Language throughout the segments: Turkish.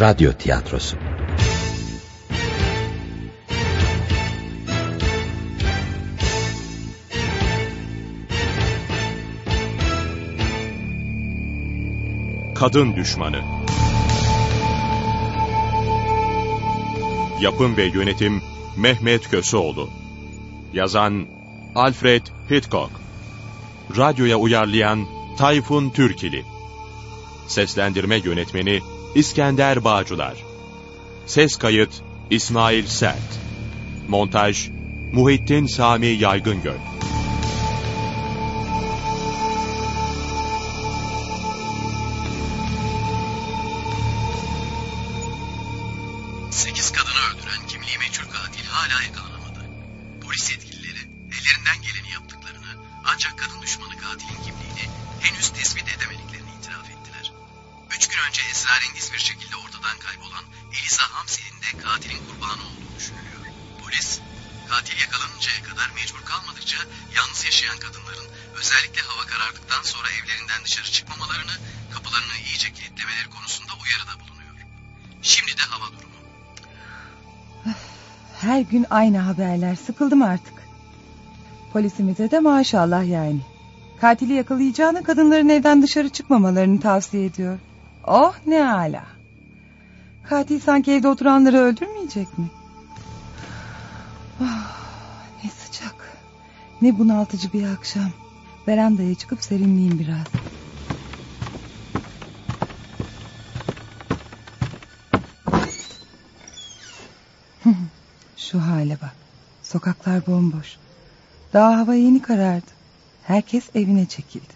Radyo Tiyatrosu. Kadın Düşmanı. Yapım ve Yönetim Mehmet Köseoğlu. Yazan Alfred Hitchcock. Radyoya uyarlayan Tayfun Türkili. Seslendirme Yönetmeni İskender Bağcılar. Ses Kayıt İsmail Sert. Montaj Muhittin Sami Yaygıngöl aynı haberler. Sıkıldım artık. Polisimize de maşallah yani. Katili yakalayacağına kadınların evden dışarı çıkmamalarını tavsiye ediyor. Oh ne ala. Katil sanki evde oturanları öldürmeyecek mi? Ah, ne sıcak. Ne bunaltıcı bir akşam. Verandaya çıkıp serinleyeyim biraz. Şu hale bak. Sokaklar bomboş. Daha hava yeni karardı. Herkes evine çekildi.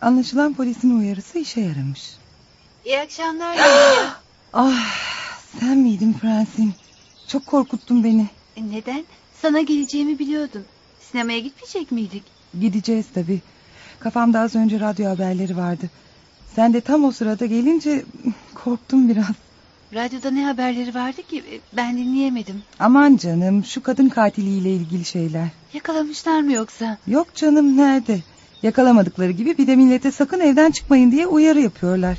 Anlaşılan polisin uyarısı işe yaramış. İyi akşamlar. Ah, sen miydin Fransın? Çok korkuttun beni. E, Neden? Sana geleceğimi biliyordum. Sinemaya gitmeyecek miydik? Gideceğiz tabii. Kafamda az önce radyo haberleri vardı. Sen de tam o sırada gelince korktum biraz. Radyoda ne haberleri vardı ki E, ben dinleyemedim. Aman canım şu kadın katiliyle ilgili şeyler. Yakalamışlar mı yoksa? Yok canım nerede? Yakalamadıkları gibi bir de millete sakın evden çıkmayın diye uyarı yapıyorlar.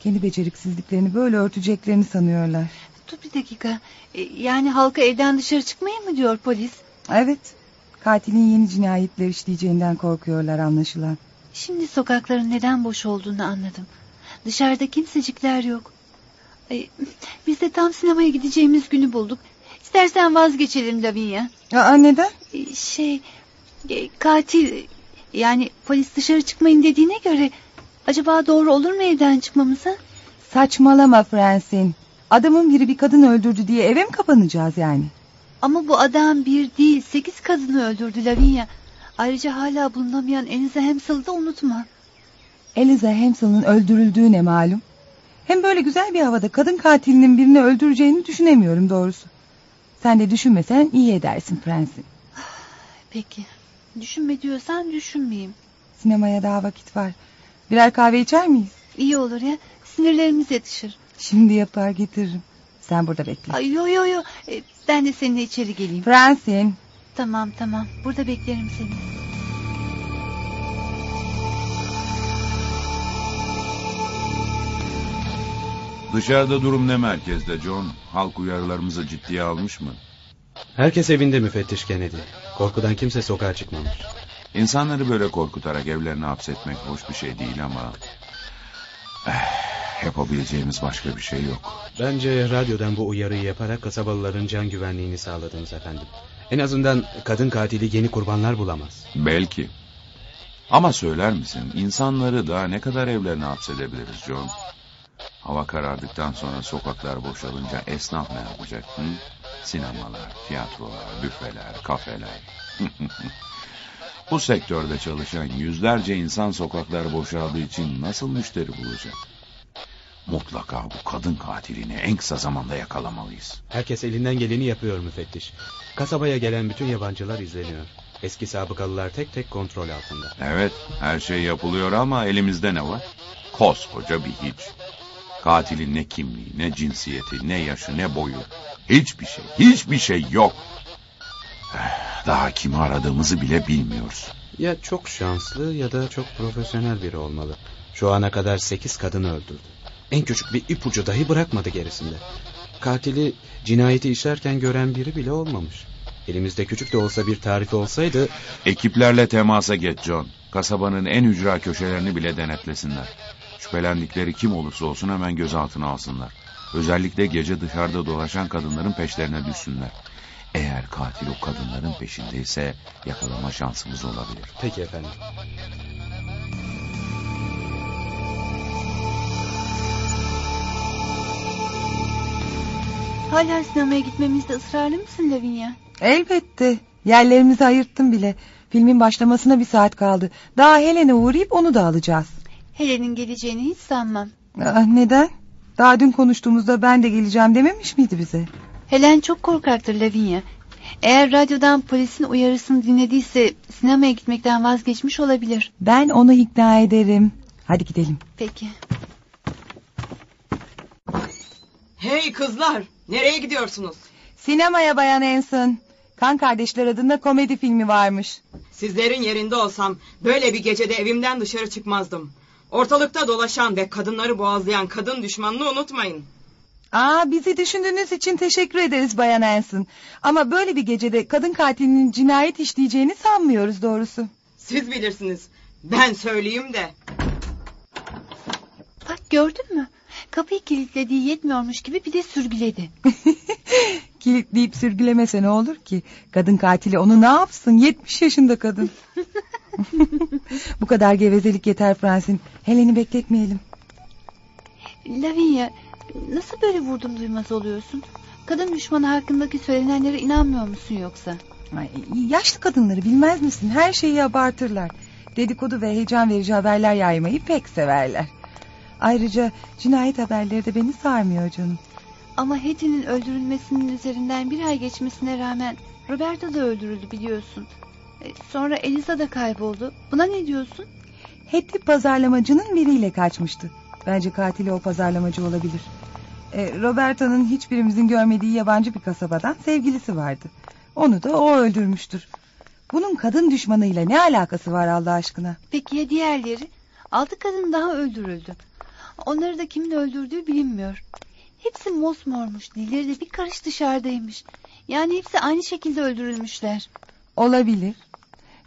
Kendi beceriksizliklerini böyle örteceklerini sanıyorlar. Dur bir dakika. E, Yani halka evden dışarı çıkmayın mı diyor polis? Evet. Katilin yeni cinayetler işleyeceğinden korkuyorlar anlaşılan. Şimdi sokakların neden boş olduğunu anladım. Dışarıda kimsecikler yok. Ay, biz de tam sinemaya gideceğimiz günü bulduk. İstersen vazgeçelim Lavinia. Aa, neden? E, Şey, e, katil yani polis dışarı çıkmayın dediğine göre acaba doğru olur mu evden çıkmamıza? Saçmalama Fransın. Adamın biri bir kadın öldürdü diye eve mi kapanacağız yani? Ama bu adam bir değil sekiz kadını öldürdü Lavinia. Ayrıca hala bulunamayan Eliza Hemsel'ı da unutma. Eliza Hemsel'ın öldürüldüğü ne malum? Hem böyle güzel bir havada kadın katilinin birini öldüreceğini düşünemiyorum doğrusu. Sen de düşünmesen iyi edersin Fransın. Peki düşünme diyorsan düşünmeyeyim. Sinemaya daha vakit var. Birer kahve içer miyiz? İyi olur ya sinirlerimiz yatışır. Şimdi yapar getiririm. Sen burada bekle. Ay yo yo yo E, ben de seninle içeri geleyim. Fransın. Tamam tamam burada beklerim seni. Dışarıda durum ne merkezde John? Halk uyarılarımızı ciddiye almış mı? Herkes evinde müfettiş Kennedy. Korkudan kimse sokağa çıkmamış. İnsanları böyle korkutarak evlerine hapsetmek hoş bir şey değil ama... eh, yapabileceğimiz başka bir şey yok. Bence radyodan bu uyarıyı yaparak kasabalıların can güvenliğini sağladınız efendim. En azından kadın katili yeni kurbanlar bulamaz. Belki. Ama söyler misin insanları daha ne kadar evlerine hapsedebiliriz John? Hava karardıktan sonra sokaklar boşalınca esnaf ne yapacak? Hı? Sinemalar, tiyatrolar, büfeler, kafeler. Bu sektörde çalışan yüzlerce insan sokaklar boşaldığı için nasıl müşteri bulacak? Mutlaka bu kadın katilini en kısa zamanda yakalamalıyız. Herkes elinden geleni yapıyor müfettiş. Kasabaya gelen bütün yabancılar izleniyor. Eski sabıkalılar tek tek kontrol altında. Evet, her şey yapılıyor ama elimizde ne var? Koskoca bir hiç. Katilin ne kimliği, ne cinsiyeti, ne yaşı, ne boyu. Hiçbir şey, hiçbir şey yok. Eh, Daha kimi aradığımızı bile bilmiyoruz. Ya çok şanslı ya da çok profesyonel biri olmalı. Şu ana kadar sekiz kadını öldürdü. En küçük bir ipucu dahi bırakmadı gerisinde. Katili cinayeti işlerken gören biri bile olmamış. Elimizde küçük de olsa bir tarifi olsaydı... Ekiplerle temasa geç John. Kasabanın en ücra köşelerini bile denetlesinler. Şüphelendikleri kim olursa olsun hemen gözaltına alsınlar. Özellikle gece dışarıda dolaşan kadınların peşlerine düşsünler. Eğer katil o kadınların peşindeyse yakalama şansımız olabilir. Peki efendim. Hala sinemaya gitmemizde ısrarlı mısın Lavinia? Elbette. Yerlerimizi ayırttım bile. Filmin başlamasına bir saat kaldı. Daha Helen'e uğrayıp onu da alacağız. Helen'in geleceğini hiç sanmam. Aa, neden? Daha dün konuştuğumuzda ben de geleceğim dememiş miydi bize? Helen çok korkaktır Lavinia. Eğer radyodan polisin uyarısını dinlediyse sinemaya gitmekten vazgeçmiş olabilir. Ben onu ikna ederim. Hadi gidelim. Peki. Hey kızlar, nereye gidiyorsunuz? Sinemaya Bayan Anson. Kan Kardeşler adında komedi filmi varmış. Sizlerin yerinde olsam böyle bir gecede evimden dışarı çıkmazdım. Ortalıkta dolaşan ve kadınları boğazlayan kadın düşmanını unutmayın. Aa, bizi düşündüğünüz için teşekkür ederiz Bayan Anson. Ama böyle bir gecede kadın katilinin cinayet işleyeceğini sanmıyoruz doğrusu. Siz bilirsiniz. Ben söyleyeyim de. Bak gördün mü? Kapıyı kilitlediği yetmiyormuş gibi bir de sürgüledi. Kilitleyip sürgülemese ne olur ki? Kadın katili onu ne yapsın? 70 yaşında kadın. Bu kadar gevezelik yeter Fransın. Helen'i bekletmeyelim. Lavinia nasıl böyle vurdum duymaz oluyorsun? Kadın düşmanı hakkındaki söylenenlere inanmıyor musun yoksa? Ay, yaşlı kadınları bilmez misin? Her şeyi abartırlar. Dedikodu ve heyecan verici haberler yaymayı pek severler. Ayrıca cinayet haberleri de beni sarmıyor canım. Ama Hetty'nin öldürülmesinin üzerinden bir ay geçmesine rağmen Roberta da öldürüldü biliyorsun. Sonra Eliza da kayboldu. Buna ne diyorsun? Hetty pazarlamacının biriyle kaçmıştı. Bence katili o pazarlamacı olabilir. E, Roberta'nın hiçbirimizin görmediği yabancı bir kasabadan sevgilisi vardı. Onu da o öldürmüştür. Bunun kadın düşmanıyla ne alakası var Allah aşkına? Peki ya diğerleri? Altı kadın daha öldürüldü. Onları da kimin öldürdüğü bilinmiyor. Hepsi mosmormuş, dilleri de bir karış dışarıdaymış. Yani hepsi aynı şekilde öldürülmüşler. Olabilir.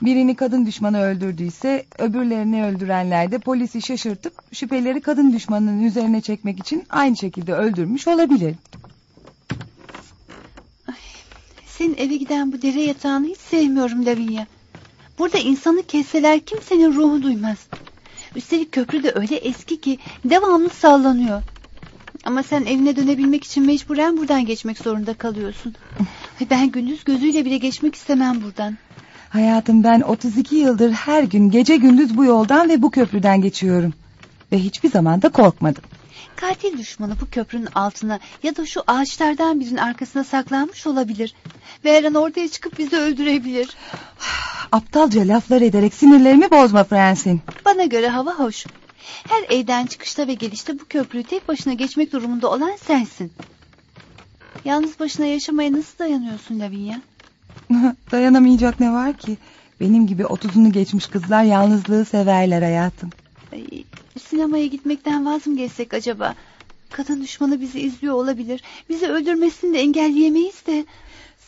Birini kadın düşmanı öldürdüyse öbürlerini öldürenler de polisi şaşırtıp şüpheleri kadın düşmanının üzerine çekmek için aynı şekilde öldürmüş olabilir. Senin eve giden bu dere yatağını hiç sevmiyorum Lavinia. Burada insanı kesseler kimsenin ruhu duymaz. Üstelik köprü de öyle eski ki devamlı sallanıyor. Ama sen evine dönebilmek için mecburen buradan geçmek zorunda kalıyorsun. Ben gündüz gözüyle bile geçmek istemem buradan. Hayatım ben 32 yıldır her gün gece gündüz bu yoldan ve bu köprüden geçiyorum. Ve hiçbir zaman da korkmadım. Katil düşmanı bu köprünün altına ya da şu ağaçlardan birinin arkasına saklanmış olabilir. Ve her an ortaya çıkıp bizi öldürebilir. Aptalca laflar ederek sinirlerimi bozma Francine. Bana göre hava hoş. Her evden çıkışta ve gelişte bu köprüyü tek başına geçmek durumunda olan sensin. Yalnız başına yaşamaya nasıl dayanıyorsun Lavinia? Dayanamayacak ne var ki? Benim gibi otuzunu geçmiş kızlar yalnızlığı severler hayatım. Ay, sinemaya gitmekten vaz mı geçsek acaba? Kadın düşmanı bizi izliyor olabilir. Bizi öldürmesini de engelleyemeyiz de.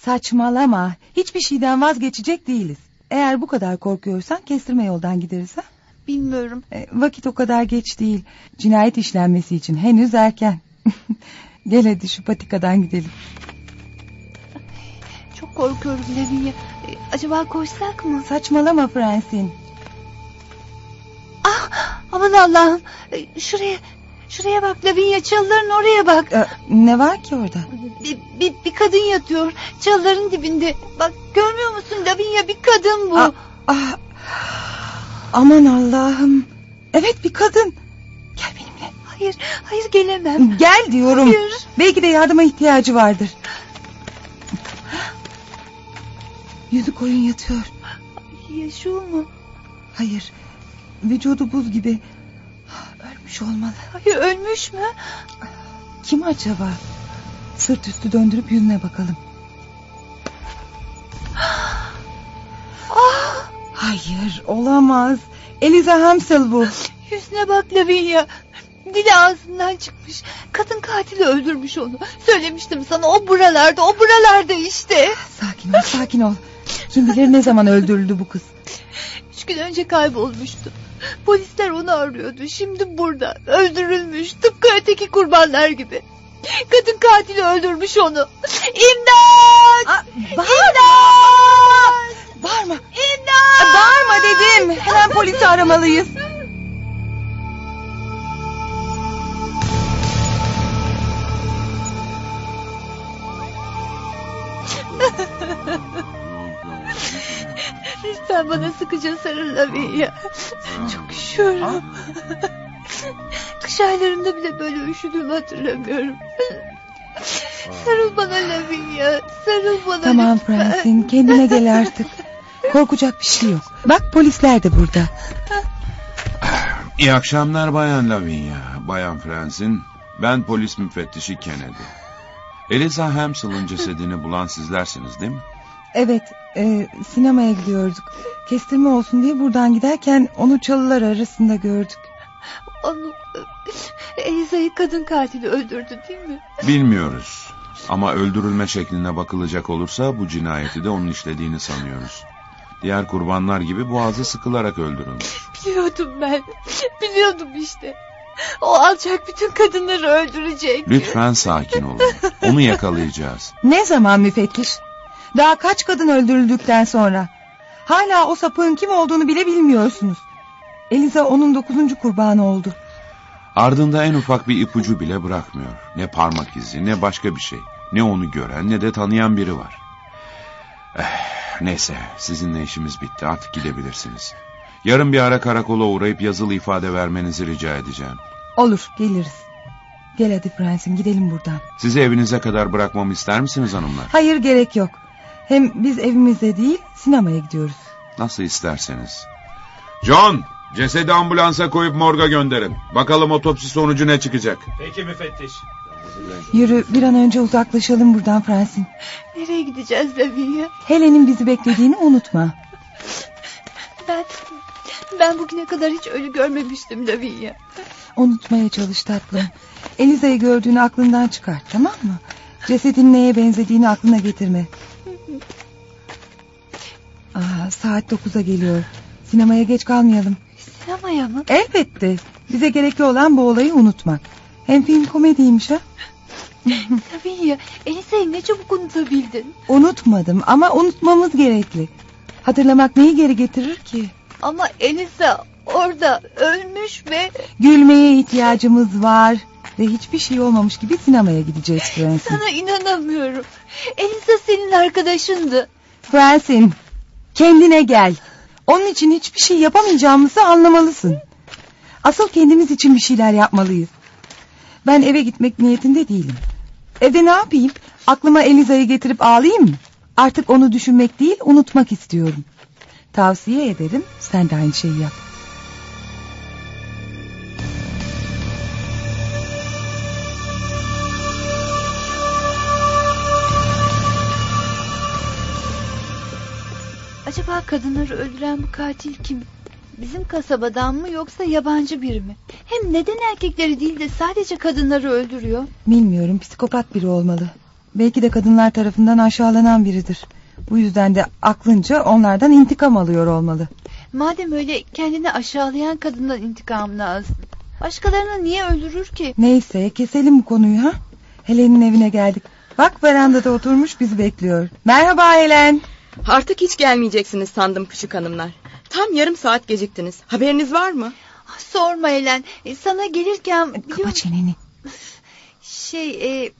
Saçmalama. Hiçbir şeyden vazgeçecek değiliz. Eğer bu kadar korkuyorsan kestirme yoldan gideriz ha? Bilmiyorum. E, vakit o kadar geç değil. Cinayet işlenmesi için henüz erken. Gel hadi şu patikadan gidelim. Korkuyorum Lavinia. E, Acaba koşsak mı? Saçmalama Francine. Ah, aman Allah'ım. E, Şuraya, şuraya bak Lavinia çalıların oraya bak. E, ne var ki orada? Bir, bir, bir kadın yatıyor çalıların dibinde. Bak görmüyor musun Lavinia bir kadın bu. Ah, ah. Aman Allah'ım. Evet bir kadın. Gel benimle. Hayır, hayır gelemem. Gel diyorum. Hayır. Belki de yardıma ihtiyacı vardır. Yüzü koyun yatıyor. Yaşıyor mu? Hayır. Vücudu buz gibi. Ölmüş olmalı. Hayır ölmüş mü? Kim acaba? Sırt üstü döndürüp yüzüne bakalım. Hayır olamaz. Eliza Hamsel bu. Yüzüne bak Lavinia. Dili ağzından çıkmış. Kadın katili öldürmüş onu. Söylemiştim sana o buralarda o buralarda işte. Sakin ol sakin ol. Kim bilir ne zaman öldürüldü bu kız. Üç gün önce kaybolmuştu. Polisler onu arıyordu. Şimdi burada. Öldürülmüş. Tıpkı öteki kurbanlar gibi. Kadın katili öldürmüş onu. İmdat! Aa, bağırma. İmdat! Bağırma. İmdat! Bağırma dedim. Hemen polisi aramalıyız. Lütfen bana sıkıca sarıl Lavinia. Çok üşüyorum. Kış aylarında bile böyle üşüdüğümü hatırlamıyorum. Sarıl bana Lavinia. Sarıl bana Tamam lütfen. Francine kendine gel artık. Korkacak bir şey yok. Bak polisler de burada. İyi akşamlar Bayan Lavinia, Bayan Francine. Ben polis müfettişi Kennedy. Eliza Hamsel'ın cesedini bulan sizlersiniz değil mi? Evet e, sinemaya gidiyorduk. Kestirme olsun diye buradan giderken onu çalılar arasında gördük. Onu... Eliza'yı kadın katili öldürdü değil mi? Bilmiyoruz. Ama öldürülme şekline bakılacak olursa bu cinayeti de onun işlediğini sanıyoruz. Diğer kurbanlar gibi boğazı sıkılarak öldürülmüş. Biliyordum ben. Biliyordum işte. O alçak bütün kadınları öldürecek. Lütfen sakin olun. Onu yakalayacağız. Ne zaman müfettiş? Daha kaç kadın öldürüldükten sonra? Hala o sapığın kim olduğunu bile bilmiyorsunuz. Eliza onun dokuzuncu kurbanı oldu. Ardında en ufak bir ipucu bile bırakmıyor. Ne parmak izi ne başka bir şey. Ne onu gören ne de tanıyan biri var. Eh, neyse sizinle işimiz bitti artık gidebilirsiniz. Yarın bir ara karakola uğrayıp yazılı ifade vermenizi rica edeceğim. Olur geliriz. Gel hadi Fransın gidelim buradan. Sizi evinize kadar bırakmamı ister misiniz hanımlar? Hayır gerek yok. Hem biz evimizde değil sinemaya gidiyoruz. Nasıl isterseniz. John, cesedi ambulansa koyup morga gönderin. Bakalım otopsi sonucu ne çıkacak. Peki müfettiş. Yürü bir an önce uzaklaşalım buradan Fransın. Nereye gideceğiz Lavinia? Helen'in bizi beklediğini unutma. Ben... Ben bugüne kadar hiç ölü görmemiştim Lavinia. Unutmaya çalış tatlım. Eliza'yı gördüğünü aklından çıkart tamam mı? Cesedin neye benzediğini aklına getirme. Aa, saat dokuza geliyor. Sinemaya geç kalmayalım. Sinemaya mı? Elbette. Bize gerekli olan bu olayı unutmak. Hem film komediymiş ha. Lavinia, Elisa'yı ne çabuk unutabildin. Unutmadım ama unutmamız gerekli. Hatırlamak neyi geri getirir ki? Ama Elisa orada ölmüş ve Gülmeye ihtiyacımız var. Ve hiçbir şey olmamış gibi sinemaya gideceğiz Francine. sana inanamıyorum. Elisa senin arkadaşındı. Francine, kendine gel. Onun için hiçbir şey yapamayacağımızı anlamalısın. Asıl kendimiz için bir şeyler yapmalıyız. Ben eve gitmek niyetinde değilim. Evde ne yapayım? Aklıma Eliza'yı getirip ağlayayım mı? Artık onu düşünmek değil, unutmak istiyorum. Tavsiye ederim, sen de aynı şeyi yap. Kadınları öldüren bu katil kim? Bizim kasabadan mı yoksa yabancı biri mi? Hem neden erkekleri değil de sadece kadınları öldürüyor? Bilmiyorum, psikopat biri olmalı. Belki de kadınlar tarafından aşağılanan biridir. Bu yüzden de aklınca onlardan intikam alıyor olmalı. Madem öyle kendini aşağılayan kadından intikamını alsın. Başkalarını niye öldürür ki? Neyse keselim bu konuyu ha. Helen'in evine geldik. Bak verandada oturmuş bizi bekliyor. Merhaba Helen. Artık hiç gelmeyeceksiniz sandım küçük hanımlar. Tam yarım saat geciktiniz. Haberiniz var mı? Sorma Elen. E, Sana gelirken biliyor Kapa çeneni. Şey e,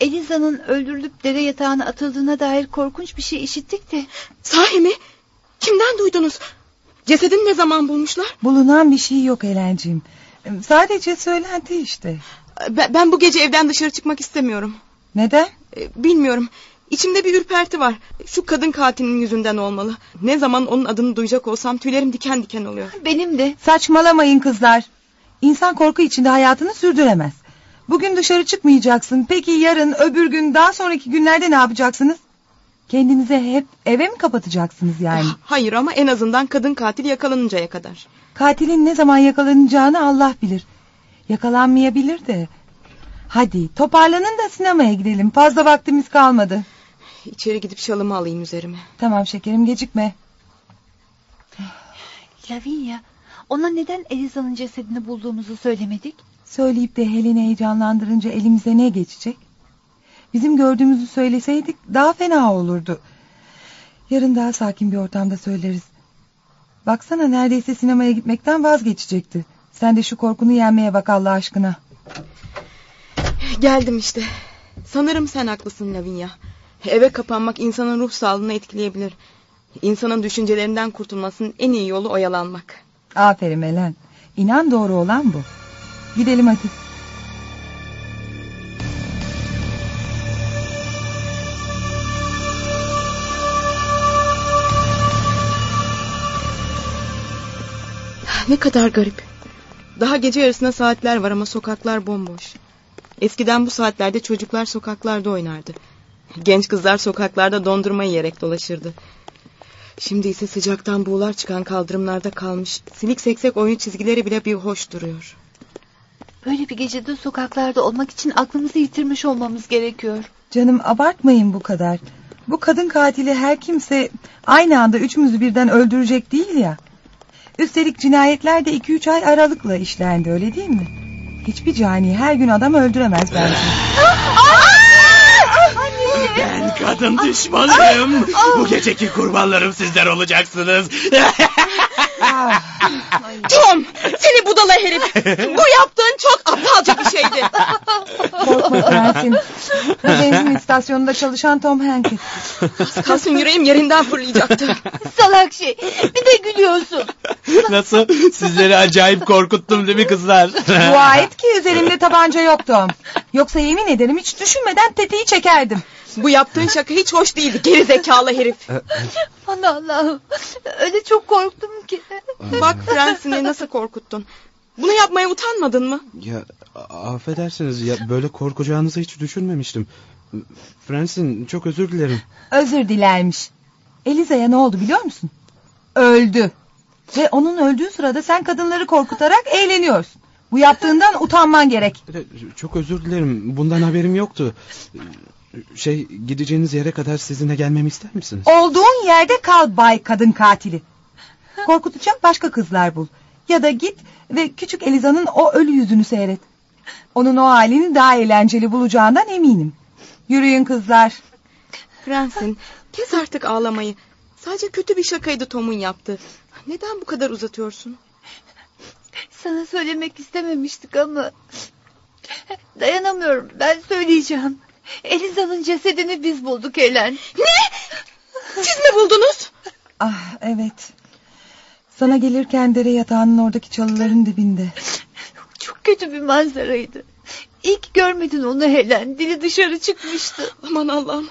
Eliza'nın öldürülüp dere yatağına atıldığına dair korkunç bir şey işittik de. Sahi mi? Kimden duydunuz? Cesedini ne zaman bulmuşlar? Bulunan bir şey yok Helen'ciğim. Sadece söylenti işte. Ben, ben bu gece evden dışarı çıkmak istemiyorum. Neden? Ee, Bilmiyorum. İçimde bir ürperti var. Şu kadın katilinin yüzünden olmalı. Ne zaman onun adını duyacak olsam tüylerim diken diken oluyor. Benim de. Saçmalamayın kızlar. İnsan korku içinde hayatını sürdüremez. Bugün dışarı çıkmayacaksın. Peki yarın, öbür gün, daha sonraki günlerde ne yapacaksınız? Kendinize hep eve mi kapatacaksınız yani? Ah, Hayır ama en azından kadın katil yakalanıncaya kadar. Katilin ne zaman yakalanacağını Allah bilir. Yakalanmayabilir de. Hadi toparlanın da sinemaya gidelim. Fazla vaktimiz kalmadı. İçeri gidip şalımı alayım üzerime. Tamam şekerim gecikme. Lavinia, ona neden Eliza'nın cesedini bulduğumuzu söylemedik? Söyleyip de Helen'i heyecanlandırınca elimize ne geçecek? Bizim gördüğümüzü söyleseydik daha fena olurdu. Yarın daha sakin bir ortamda söyleriz. Baksana neredeyse sinemaya gitmekten vazgeçecekti. Sen de şu korkunu yenmeye bak Allah aşkına. Geldim işte. Sanırım sen haklısın Lavinia. Eve kapanmak insanın ruh sağlığını etkileyebilir. İnsanın düşüncelerinden kurtulmasının en iyi yolu oyalanmak. Aferin Elen. İnan doğru olan bu. Gidelim hadi. Ne kadar garip. Daha gece yarısına saatler var ama sokaklar bomboş. Eskiden bu saatlerde çocuklar sokaklarda oynardı. Genç kızlar sokaklarda dondurma yiyerek dolaşırdı. Şimdi ise sıcaktan buğular çıkan kaldırımlarda kalmış. Silik seksek oyun çizgileri bile bir hoş duruyor. Böyle bir gecede sokaklarda olmak için aklımızı yitirmiş olmamız gerekiyor. Canım abartmayın bu kadar. Bu kadın katili her kimse aynı anda üçümüzü birden öldürecek değil ya. Üstelik cinayetler de iki üç ay aralıkla işlendi öyle değil mi? Hiçbir cani her gün adam öldüremez bence. Ben kadın düşmanıyım. Bu geceki kurbanlarım sizler olacaksınız. Tom! Seni budala herif! Bu yaptığın çok aptalca bir şeydi. Korkma prensim. Bu benzin istasyonunda çalışan Tom Hanks. Kalsın yüreğim yerinden fırlayacaktı. Salak şey. Bir de gülüyorsun. Nasıl? Sizleri acayip korkuttum değil mi kızlar? Dua et ki üzerimde tabanca yok Tom. Yoksa yemin ederim hiç düşünmeden tetiği çekerdim. Bu yaptığın şaka hiç hoş değildi geri zekalı herif. Aman Allah'ım. Öyle çok korktum ki. Bak Fransız'ı nasıl korkuttun. Bunu yapmaya utanmadın mı? Ya affedersiniz ya böyle korkacağınızı hiç düşünmemiştim. Fransın çok özür dilerim. Özür dilermiş. Eliza'ya ne oldu biliyor musun? Öldü. Ve onun öldüğü sırada sen kadınları korkutarak eğleniyorsun. Bu yaptığından utanman gerek. E, Çok özür dilerim. Bundan haberim yoktu. Şey gideceğiniz yere kadar sizinle gelmemi ister misiniz? Olduğun yerde kal bay kadın katili. Korkutacak başka kızlar bul. Ya da git ve küçük Eliza'nın o ölü yüzünü seyret. Onun o halini daha eğlenceli bulacağından eminim. Yürüyün kızlar. Fransın kes artık ağlamayı. Sadece kötü bir şakaydı Tom'un yaptığı. Neden bu kadar uzatıyorsun? Sana söylemek istememiştik ama... Dayanamıyorum. Ben söyleyeceğim. Eliza'nın cesedini biz bulduk Elen. Siz mi buldunuz? Ah evet. Sana gelirken dere yatağının oradaki çalıların dibinde. Çok kötü bir manzaraydı. İlk görmedin onu Helen. Dili dışarı çıkmıştı. Aman Allah'ım.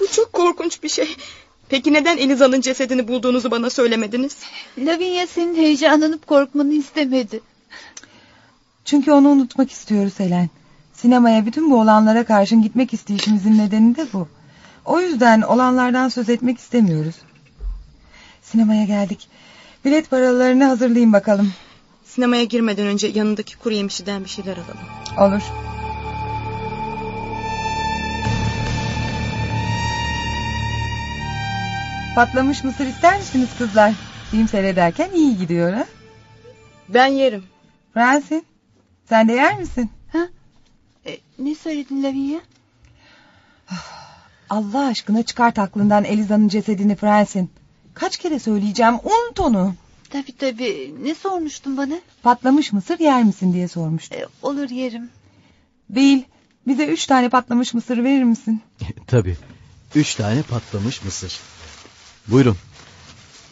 Bu çok korkunç bir şey. Peki neden Eliza'nın cesedini bulduğunuzu bana söylemediniz? Lavinia senin heyecanlanıp korkmanı istemedi. Çünkü onu unutmak istiyoruz Helen. Sinemaya bütün bu olanlara karşın gitmek isteyişimizin nedeni de bu. O yüzden olanlardan söz etmek istemiyoruz. Sinemaya geldik. Bilet paralarını hazırlayın bakalım. Sinemaya girmeden önce yanındaki kuru yemişçiden bir şeyler alalım. Olur. Patlamış mısır ister misiniz kızlar? Film seyrederken iyi gidiyor ha? Ben yerim. Fransız, sen de yer misin? Ne söyledin Lavinia? Allah aşkına çıkart aklından Eliza'nın cesedini Fransın. Kaç kere söyleyeceğim unut onu. Tabii tabii. Ne sormuştun bana? Patlamış mısır yer misin diye sormuştum. E, olur yerim. Bill bize üç tane patlamış mısır verir misin? Tabii. Üç tane patlamış mısır. Buyurun.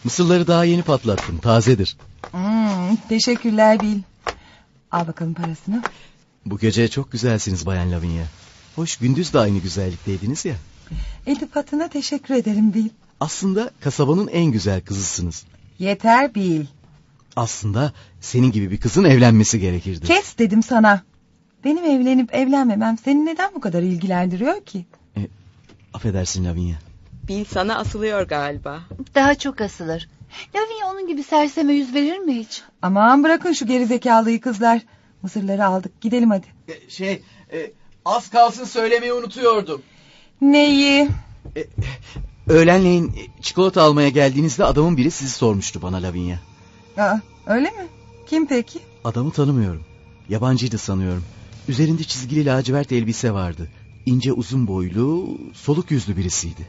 Mısırları daha yeni patlattım. Tazedir. Hmm, teşekkürler Bill. Al bakalım parasını. Bu gece çok güzelsiniz Bayan Lavinia. Hoş gündüz de aynı güzellikteydiniz ya. İltifatına teşekkür ederim Bill. Aslında kasabanın en güzel kızısınız. Yeter Bill. Aslında senin gibi bir kızın evlenmesi gerekirdi. Kes dedim sana. Benim evlenip evlenmemem seni neden bu kadar ilgilendiriyor ki? Affedersin Lavinia. Bill sana asılıyor galiba. Daha çok asılır. Lavinia onun gibi serseme yüz verir mi hiç? Aman bırakın şu gerizekalıyı kızlar. Mısırları aldık. Gidelim hadi. E, Şey, e, az kalsın söylemeyi unutuyordum. Neyi? Öğlenleyin e, çikolata almaya geldiğinizde adamın biri sizi sormuştu bana Lavinia. Aa, öyle mi? Kim peki? Adamı tanımıyorum. Yabancıydı sanıyorum. Üzerinde çizgili lacivert elbise vardı. İnce uzun boylu, soluk yüzlü birisiydi.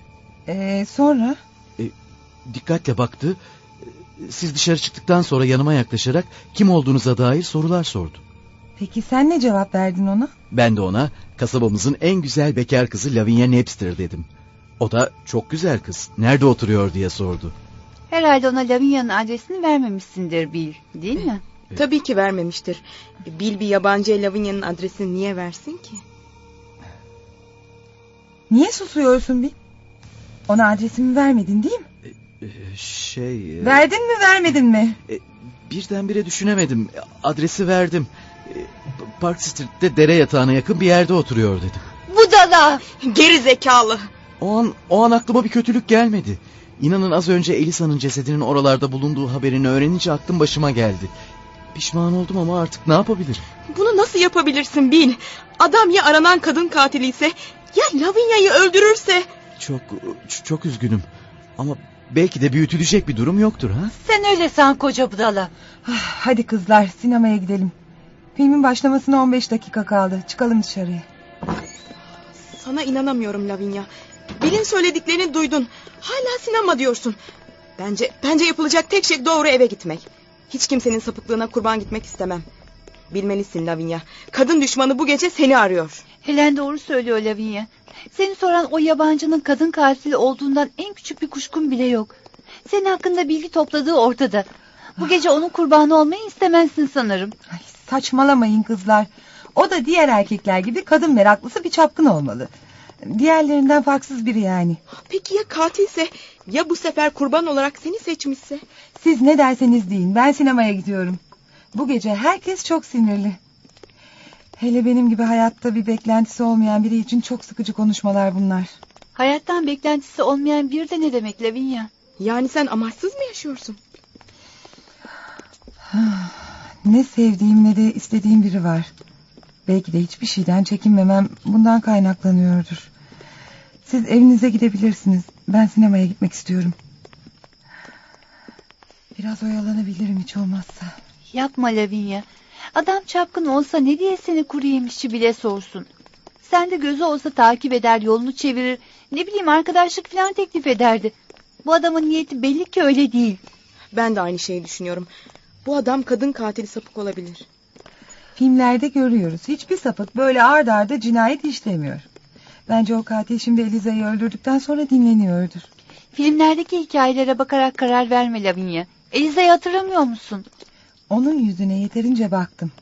Ee, sonra? Dikkatle baktı. E, Siz dışarı çıktıktan sonra yanıma yaklaşarak kim olduğunuza dair sorular sordu. Peki sen ne cevap verdin ona? Ben de ona kasabamızın en güzel bekar kızı Lavinia Napster dedim. O da çok güzel kız. Nerede oturuyor diye sordu. Herhalde ona Lavinia'nın adresini vermemişsindir Bill, değil mi? Tabii ki vermemiştir. Bil bir yabancıya Lavinia'nın adresini niye versin ki? Niye susuyorsun bir? Ona adresimi vermedin değil mi? Ee, Şey... e, Verdin mi vermedin mi? Birdenbire düşünemedim. Adresi verdim. Park Street'te dere yatağına yakın bir yerde oturuyor dedim. Budala! Geri zekalı. O an, o an aklıma bir kötülük gelmedi. İnanın az önce Elisa'nın cesedinin oralarda bulunduğu haberini öğrenince aklım başıma geldi. Pişman oldum ama artık ne yapabilirim? Bunu nasıl yapabilirsin Bil? Adam ya aranan kadın katili ise ya Lavinia'yı öldürürse. Çok çok üzgünüm. Ama belki de büyütülecek bir durum yoktur ha? Sen öyle san koca budala. Ah, Hadi kızlar sinemaya gidelim. Filmin başlamasına 15 dakika kaldı. Çıkalım dışarıya. Sana inanamıyorum Lavinia. Bilin söylediklerini duydun. Hala sinema diyorsun. Bence bence yapılacak tek şey doğru eve gitmek. Hiç kimsenin sapıklığına kurban gitmek istemem. Bilmelisin Lavinia. Kadın düşmanı bu gece seni arıyor. Helen doğru söylüyor Lavinia. Seni soran o yabancının kadın katili olduğundan en küçük bir kuşkun bile yok. Senin hakkında bilgi topladığı ortada. Bu gece onun kurbanı olmayı istemezsin sanırım. Ay, saçmalamayın kızlar. O da diğer erkekler gibi kadın meraklısı bir çapkın olmalı. Diğerlerinden farksız biri yani. Peki ya katilse? Ya bu sefer kurban olarak seni seçmişse? Siz ne derseniz deyin ben sinemaya gidiyorum. Bu gece herkes çok sinirli. Hele benim gibi hayatta bir beklentisi olmayan biri için çok sıkıcı konuşmalar bunlar. Hayattan beklentisi olmayan bir de ne demek Lavinia? Yani sen amaçsız mı yaşıyorsun? Ne sevdiğim ne de istediğim biri var. Belki de hiçbir şeyden çekinmemem bundan kaynaklanıyordur. Siz evinize gidebilirsiniz. Ben sinemaya gitmek istiyorum. Biraz oyalanabilirim hiç olmazsa. Yapma Lavinia. Adam çapkın olsa ne diye seni kuru yemişçi bile sorsun. Sen de gözü olsa takip eder, yolunu çevirir. Ne bileyim arkadaşlık falan teklif ederdi. Bu adamın niyeti belli ki öyle değil. Ben de aynı şeyi düşünüyorum. Bu adam kadın katili sapık olabilir. Filmlerde görüyoruz. Hiçbir sapık böyle ard arda cinayet işlemiyor. Bence o katil şimdi Eliza'yı öldürdükten sonra dinleniyordur. Filmlerdeki hikayelere bakarak karar verme Lavinia. Eliza'yı hatırlamıyor musun? Onun yüzüne yeterince baktım.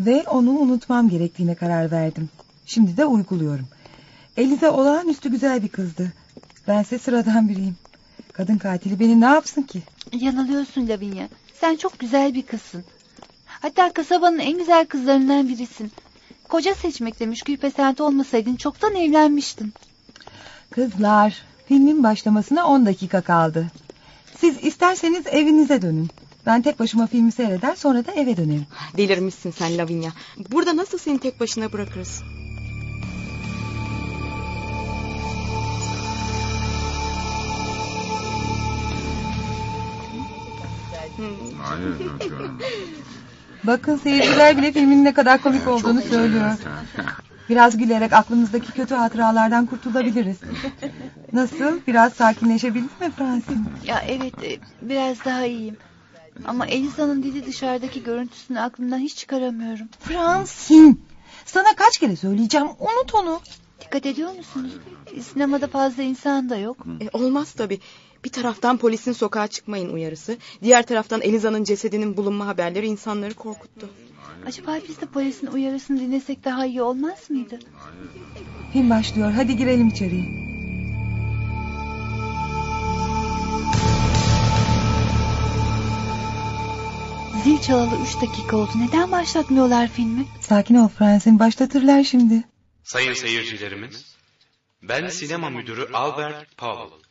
Ve onu unutmam gerektiğine karar verdim. Şimdi de uyguluyorum. Eliza olağanüstü güzel bir kızdı. Bense sıradan biriyim. Kadın katili beni ne yapsın ki? Yanılıyorsun Lavinia. Sen çok güzel bir kızsın. Hatta kasabanın en güzel kızlarından birisin. Koca seçmekle müşkül pesent olmasaydın çoktan evlenmiştin. Kızlar, filmin başlamasına 10 dakika kaldı. Siz isterseniz evinize dönün. Ben tek başıma filmi seyreder sonra da eve dönerim. Delirmişsin sen Lavinia. Burada nasıl seni tek başına bırakırız? Hayır. Bakın seyirciler bile filmin ne kadar komik olduğunu söylüyor. Biraz gülerek aklımızdaki kötü hatıralardan kurtulabiliriz. Nasıl? Biraz sakinleşebildin mi Fransız? Ya evet e, biraz daha iyiyim. Ama Elisa'nın dili dışarıdaki görüntüsünü aklımdan hiç çıkaramıyorum. Fransın. Sana kaç kere söyleyeceğim unut onu. Dikkat ediyor musunuz? E, Sinemada fazla insan da yok. E, olmaz tabii. Bir taraftan polisin sokağa çıkmayın uyarısı, diğer taraftan Eliza'nın cesedinin bulunma haberleri insanları korkuttu. Acaba biz de polisin uyarısını dinlesek daha iyi olmaz mıydı? Film başlıyor hadi girelim içeriye. Zil çalalı üç dakika oldu. Neden başlatmıyorlar filmi? Sakin ol Fransın başlatırlar şimdi. Sayın seyircilerimiz, ben sinema müdürü Albert Powell.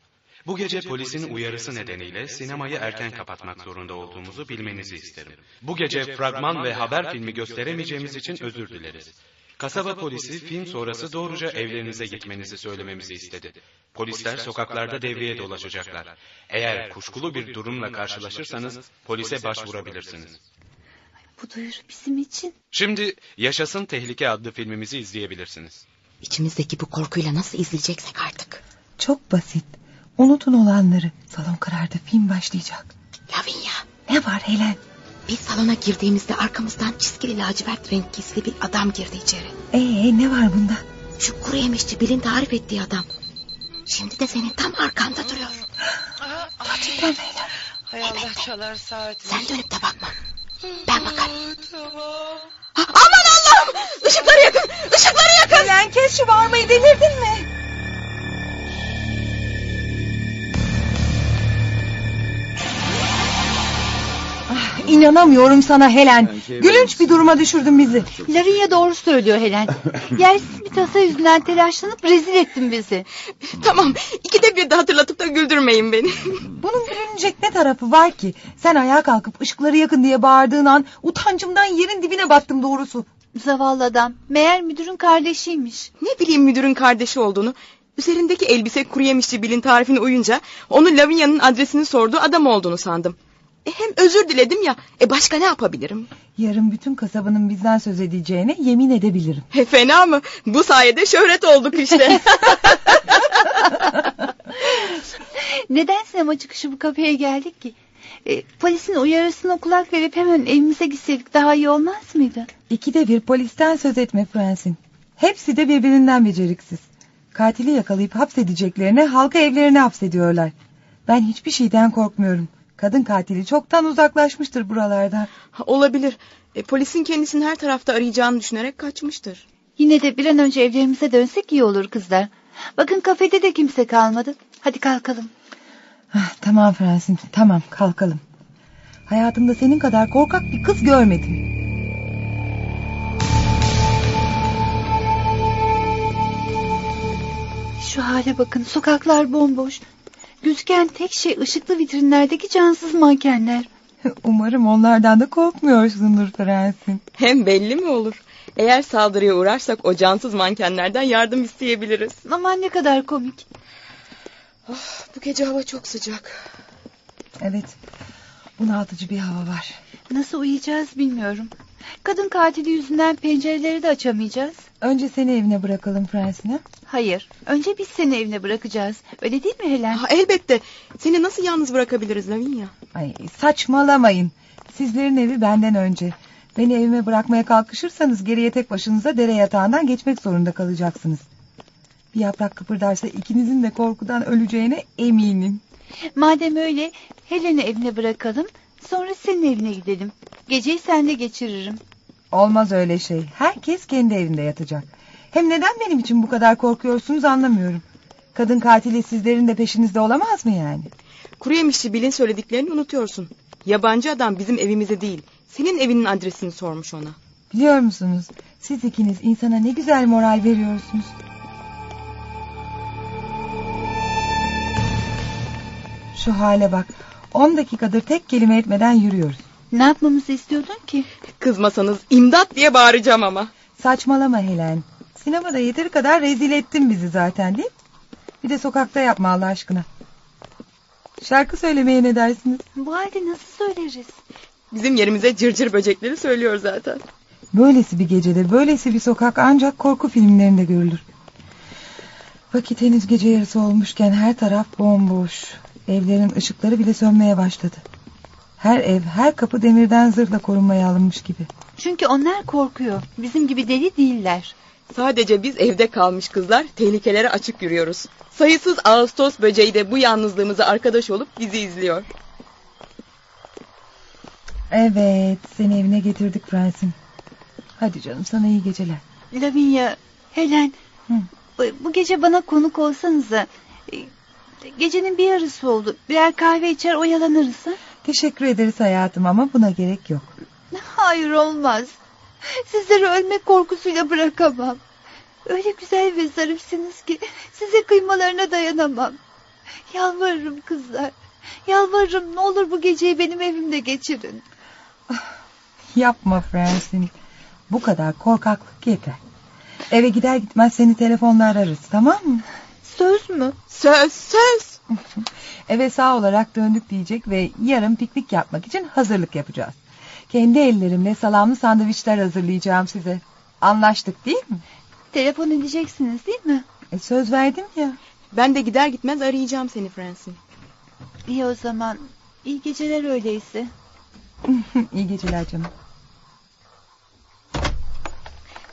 Bu gece polisin uyarısı nedeniyle sinemayı erken kapatmak zorunda olduğumuzu bilmenizi isterim. Bu gece fragman ve haber filmi gösteremeyeceğimiz için özür dileriz. Kasaba polisi film sonrası doğruca evlerinize gitmenizi söylememizi istedi. Polisler sokaklarda devreye dolaşacaklar. Eğer kuşkulu bir durumla karşılaşırsanız polise başvurabilirsiniz. Bu duyuru bizim için. Şimdi Yaşasın Tehlike adlı filmimizi izleyebilirsiniz. İçimizdeki bu korkuyla nasıl izleyeceksek artık. Çok basit. Unutun olanları. Salon karardı film başlayacak. Lavinia Ne var Helen? biz salona girdiğimizde arkamızdan çizgili lacivert renk gizli bir adam girdi içeri. Ee ne var bunda? Şu kuru yemişçi Bil'in tarif ettiği adam. Şimdi de senin tam arkanda duruyor. Gerçekten mi Helen? Hay Allah çalar saati. Sen dönüp de bakma. Ben bakarım. Ha, aman Allah'ım! Işıkları yakın! Işıkları yakın! Helen kes şu bağırmayı delirdin mi? İnanamıyorum sana Helen. Gülünç bir duruma düşürdün bizi. Lavinia doğru söylüyor Helen. Yersiz bir tasa yüzünden telaşlanıp rezil ettin bizi. Tamam, ikide bir de hatırlatıp da güldürmeyin beni. Bunun gülünecek ne tarafı var ki? Sen ayağa kalkıp ışıkları yakın diye bağırdığın an utancımdan yerin dibine battım doğrusu. Zavallı adam. Meğer müdürün kardeşiymiş. ne bileyim müdürün kardeşi olduğunu. Üzerindeki elbise kuru yemişçi Bil'in tarifine uyunca... ...onu Lavinia'nın adresini sorduğu adam olduğunu sandım. E hem özür diledim ya. E başka ne yapabilirim? Yarın bütün kasabanın bizden söz edeceğine yemin edebilirim. He fena mı? Bu sayede şöhret olduk işte. Neden sinema çıkışı bu kafeye geldik ki? E, polisin uyarısına kulak verip hemen evimize gitseydik daha iyi olmaz mıydı? İkide bir polisten söz etme Fransın. Hepsi de birbirinden beceriksiz. Katili yakalayıp hapsedeceklerine halka evlerine hapsediyorlar. Ben hiçbir şeyden korkmuyorum. Kadın katili çoktan uzaklaşmıştır buralardan. Olabilir. E, polisin kendisini her tarafta arayacağını düşünerek kaçmıştır. Yine de bir an önce evlerimize dönsek iyi olur kızlar. Bakın kafede de kimse kalmadı. Hadi kalkalım. Ah, tamam Fransın tamam kalkalım. Hayatımda senin kadar korkak bir kız görmedim. Şu hale bakın sokaklar bomboş. Gözüken tek şey ışıklı vitrinlerdeki cansız mankenler. Umarım onlardan da korkmuyorsundur Fransın. Hem belli mi olur? Eğer saldırıya uğrarsak o cansız mankenlerden yardım isteyebiliriz. Aman ne kadar komik. Bu gece hava çok sıcak. Evet bunaltıcı bir hava var. Nasıl uyuyacağız bilmiyorum. Kadın katili yüzünden pencereleri de açamayacağız. Önce seni evine bırakalım Fransın'a. Hayır. Önce biz seni evine bırakacağız. Öyle değil mi Helen? Ha, elbette. Seni nasıl yalnız bırakabiliriz Lavinia? Ay saçmalamayın. Sizlerin evi benden önce. Beni evime bırakmaya kalkışırsanız geriye tek başınıza dere yatağından geçmek zorunda kalacaksınız. Bir yaprak kıpırdarsa ikinizin de korkudan öleceğine eminim. Madem öyle Helen'i evine bırakalım. Sonra senin evine gidelim. Geceyi sende geçiririm. Olmaz öyle şey. Herkes kendi evinde yatacak. Hem neden benim için bu kadar korkuyorsunuz anlamıyorum. Kadın katili sizlerin de peşinizde olamaz mı yani? Kuru yemişçi Bil'in söylediklerini unutuyorsun. Yabancı adam bizim evimize değil. Senin evinin adresini sormuş ona. Biliyor musunuz? Siz ikiniz insana ne güzel moral veriyorsunuz. Şu hale bak. On dakikadır tek kelime etmeden yürüyoruz. Ne yapmamızı istiyordun ki? Kızmasanız imdat diye bağıracağım ama. Saçmalama Helen. Sinemada yeteri kadar rezil ettin bizi zaten değil mi? Bir de sokakta yapma Allah aşkına. Şarkı söylemeye ne dersiniz? Bu halde nasıl söyleriz? Bizim yerimize cırcır böcekleri söylüyor zaten. Böylesi bir gecede böylesi bir sokak ancak korku filmlerinde görülür. Vakit henüz gece yarısı olmuşken her taraf bomboş. Evlerin ışıkları bile sönmeye başladı. Her ev, her kapı demirden zırhla korunmaya alınmış gibi. Çünkü onlar korkuyor. Bizim gibi deli değiller. Sadece biz evde kalmış kızlar tehlikelere açık yürüyoruz. Sayısız Ağustos böceği de bu yalnızlığımıza arkadaş olup bizi izliyor. Evet, seni evine getirdik Fransın. Hadi canım sana iyi geceler. Lavinia, Helen, Hı. bu, bu gece bana konuk olsanıza. Gecenin bir yarısı oldu. Birer kahve içer oyalanırız. Ha? Teşekkür ederiz hayatım ama buna gerek yok. Hayır olmaz. Sizleri ölmek korkusuyla bırakamam. Öyle güzel ve zarifsiniz ki size kıymalarına dayanamam. Yalvarırım kızlar. Yalvarırım ne olur bu geceyi benim evimde geçirin. Yapma Francine. Bu kadar korkaklık yeter. Eve gider gitmez seni telefonla ararız tamam mı? Söz mü? Söz söz. Eve sağ olarak döndük diyecek ve yarın piknik yapmak için hazırlık yapacağız. Kendi ellerimle salamlı sandviçler hazırlayacağım size. Anlaştık değil mi? Telefon edeceksiniz değil mi? E, söz verdim ya. Ben de gider gitmez arayacağım seni Francine. İyi o zaman. İyi geceler öyleyse. İyi geceler canım.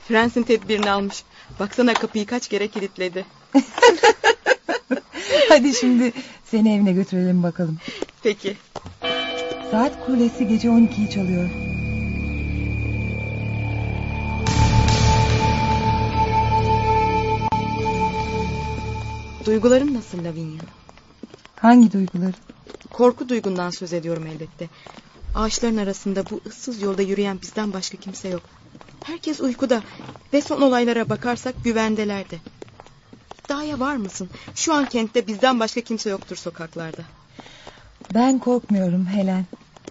Francine tedbirini almış. Baksana kapıyı kaç kere kilitledi. Hadi şimdi seni evine götürelim bakalım. Peki. Saat kulesi gece 12'yi çalıyor. Duyguların nasıl Lavinia? Hangi duyguları? Korku duygundan söz ediyorum elbette. Ağaçların arasında bu ıssız yolda yürüyen bizden başka kimse yok. Herkes uykuda ve son olaylara bakarsak güvendelerde. İddiaya var mısın? Şu an kentte bizden başka kimse yoktur sokaklarda. Ben korkmuyorum Helen.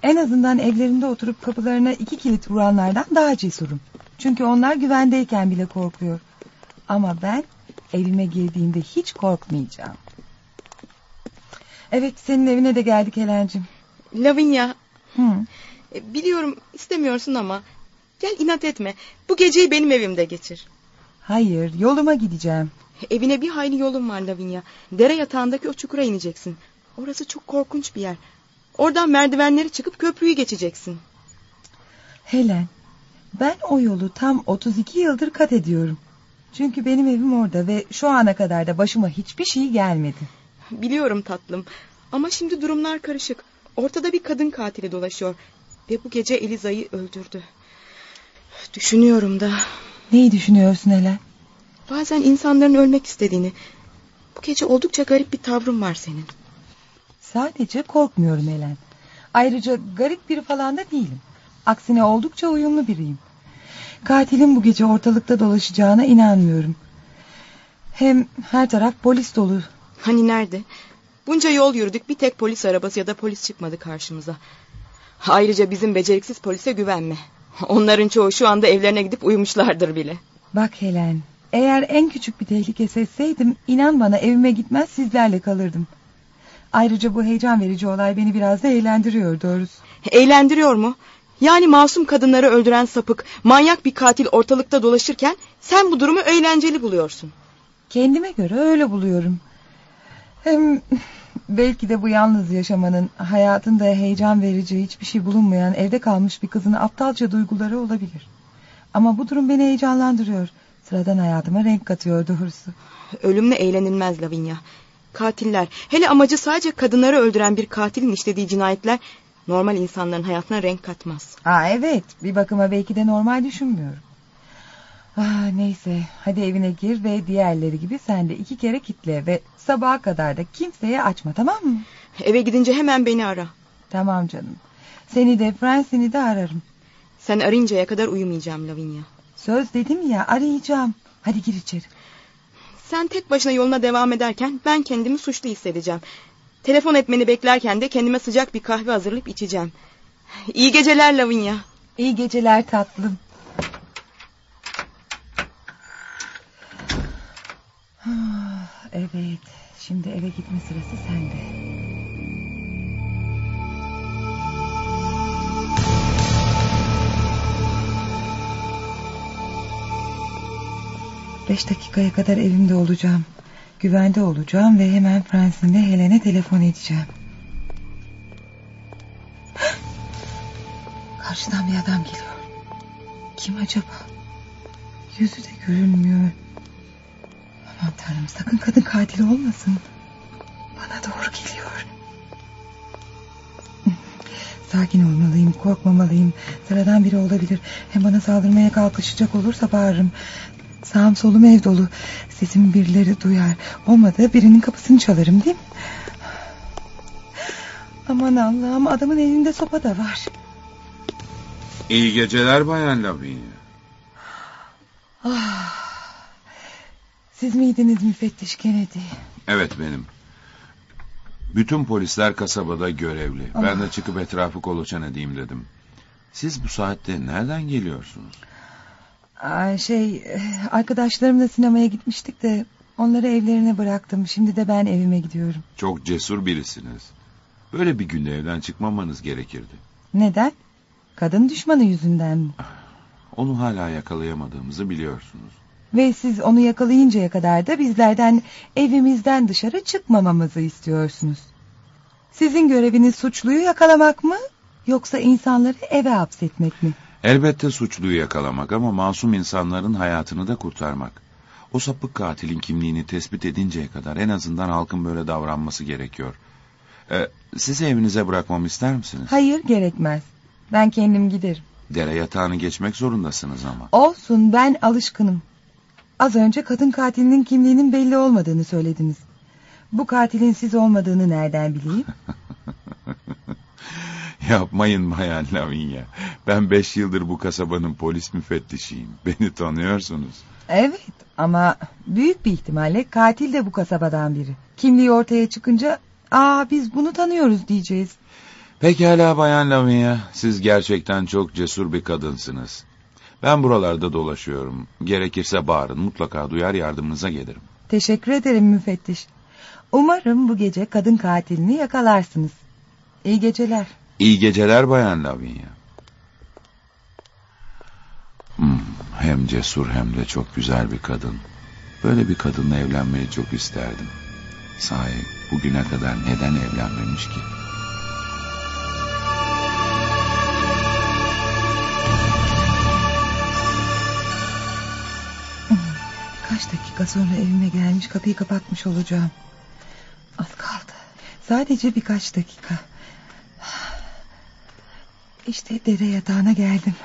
En azından evlerinde oturup kapılarına iki kilit vuranlardan daha cesurum. Çünkü onlar güvendeyken bile korkuyor. Ama ben evime girdiğimde hiç korkmayacağım. Evet senin evine de geldik Helen'cim. Lavinia, Hı. e, biliyorum istemiyorsun ama gel inat etme. Bu geceyi benim evimde geçir. Hayır yoluma gideceğim. Evine bir hayli yolun var Lavinia. Dere yatağındaki o çukura ineceksin. Orası çok korkunç bir yer. Oradan merdivenleri çıkıp köprüyü geçeceksin. Helen ben o yolu tam 32 yıldır kat ediyorum. Çünkü benim evim orada ve şu ana kadar da başıma hiçbir şey gelmedi. Biliyorum tatlım. Ama şimdi durumlar karışık. Ortada bir kadın katili dolaşıyor. Ve bu gece Eliza'yı öldürdü. Düşünüyorum da Neyi düşünüyorsun Helen? Bazen insanların ölmek istediğini. Bu gece oldukça garip bir tavrın var senin. Sadece korkmuyorum Helen. Ayrıca garip biri falan da değilim. Aksine oldukça uyumlu biriyim. Katilin bu gece ortalıkta dolaşacağına inanmıyorum. Hem her taraf polis dolu. Hani nerede? Bunca yol yürüdük bir tek polis arabası ya da polis çıkmadı karşımıza. Ayrıca bizim beceriksiz polise güvenme. Onların çoğu şu anda evlerine gidip uyumuşlardır bile. Bak Helen, eğer en küçük bir tehlike sezseydim inan bana evime gitmez sizlerle kalırdım. Ayrıca bu heyecan verici olay beni biraz da eğlendiriyor doğrusu. Eğlendiriyor mu? Yani masum kadınları öldüren sapık, manyak bir katil ortalıkta dolaşırken sen bu durumu eğlenceli buluyorsun. Kendime göre öyle buluyorum. Hem belki de bu yalnız yaşamanın hayatında heyecan verici hiçbir şey bulunmayan evde kalmış bir kızın aptalca duyguları olabilir. Ama bu durum beni heyecanlandırıyor. Sıradan hayatıma renk katıyor doğrusu. Ölümle eğlenilmez Lavinia. Katiller, hele amacı sadece kadınları öldüren bir katilin işlediği cinayetler normal insanların hayatına renk katmaz. Aa evet bir bakıma belki de normal düşünmüyorum. Ah, neyse hadi evine gir ve diğerleri gibi sen de iki kere kitle ve sabaha kadar da kimseye açma tamam mı? Eve gidince hemen beni ara. Tamam canım. Seni de Fransini de ararım. Sen arayıncaya kadar uyumayacağım Lavinia. Söz dedim ya arayacağım. Hadi gir içeri. Sen tek başına yoluna devam ederken ben kendimi suçlu hissedeceğim. Telefon etmeni beklerken de kendime sıcak bir kahve hazırlayıp içeceğim. İyi geceler Lavinia. İyi geceler tatlım. Ah, Evet, şimdi eve gitme sırası sende. Beş dakikaya kadar evimde olacağım. Güvende olacağım ve hemen Fransız'la Helen'e telefon edeceğim. Karşıdan bir adam geliyor. Kim acaba? Yüzü de görünmüyor. Aman tanrım sakın kadın katili olmasın. Bana doğru geliyor. Sakin olmalıyım, korkmamalıyım. Sıradan biri olabilir. Hem bana saldırmaya kalkışacak olursa bağırırım. Sağım solum ev dolu. Sesimi birileri duyar. Olmadı birinin kapısını çalarım değil mi? Aman Allah'ım adamın elinde sopa da var. İyi geceler Bayan Lavinia. Ah, siz miydiniz müfettiş Kennedy? Evet benim. Bütün polisler kasabada görevli. Ben de çıkıp etrafı kolaçan edeyim dedim. Siz bu saatte nereden geliyorsunuz? Ay şey eh, arkadaşlarımla sinemaya gitmiştik de onları evlerine bıraktım. Şimdi de ben evime gidiyorum. Çok cesur birisiniz. Böyle bir günde evden çıkmamanız gerekirdi. Neden? Kadın düşmanı yüzünden mi? Onu hala yakalayamadığımızı biliyorsunuz. Ve siz onu yakalayıncaya kadar da bizlerden evimizden dışarı çıkmamamızı istiyorsunuz. Sizin göreviniz suçluyu yakalamak mı? Yoksa insanları eve hapsetmek mi? Elbette suçluyu yakalamak ama masum insanların hayatını da kurtarmak. O sapık katilin kimliğini tespit edinceye kadar en azından halkın böyle davranması gerekiyor. Ee, sizi evinize bırakmamı ister misiniz? Hayır gerekmez. Ben kendim giderim. Dere yatağını geçmek zorundasınız ama. Olsun ben alışkınım. Az önce kadın katilinin kimliğinin belli olmadığını söylediniz. Bu katilin siz olmadığını nereden bileyim? Yapmayın Bayan Lavinia. Ben beş yıldır bu kasabanın polis müfettişiyim. Beni tanıyorsunuz. Evet ama büyük bir ihtimalle katil de bu kasabadan biri. Kimliği ortaya çıkınca aa biz bunu tanıyoruz diyeceğiz. Pekala Bayan Lavinia. Siz gerçekten çok cesur bir kadınsınız. Ben buralarda dolaşıyorum. Gerekirse bağırın. Mutlaka duyar yardımınıza gelirim. Teşekkür ederim müfettiş. Umarım bu gece kadın katilini yakalarsınız. İyi geceler. İyi geceler Bayan Lavinia. Hmm, hem cesur hem de çok güzel bir kadın. Böyle bir kadınla evlenmeyi çok isterdim. Sahi bugüne kadar neden evlenmemiş ki? Kaç dakika sonra evime gelmiş kapıyı kapatmış olacağım. Az kaldı. Sadece birkaç dakika. İşte dere yatağına geldim.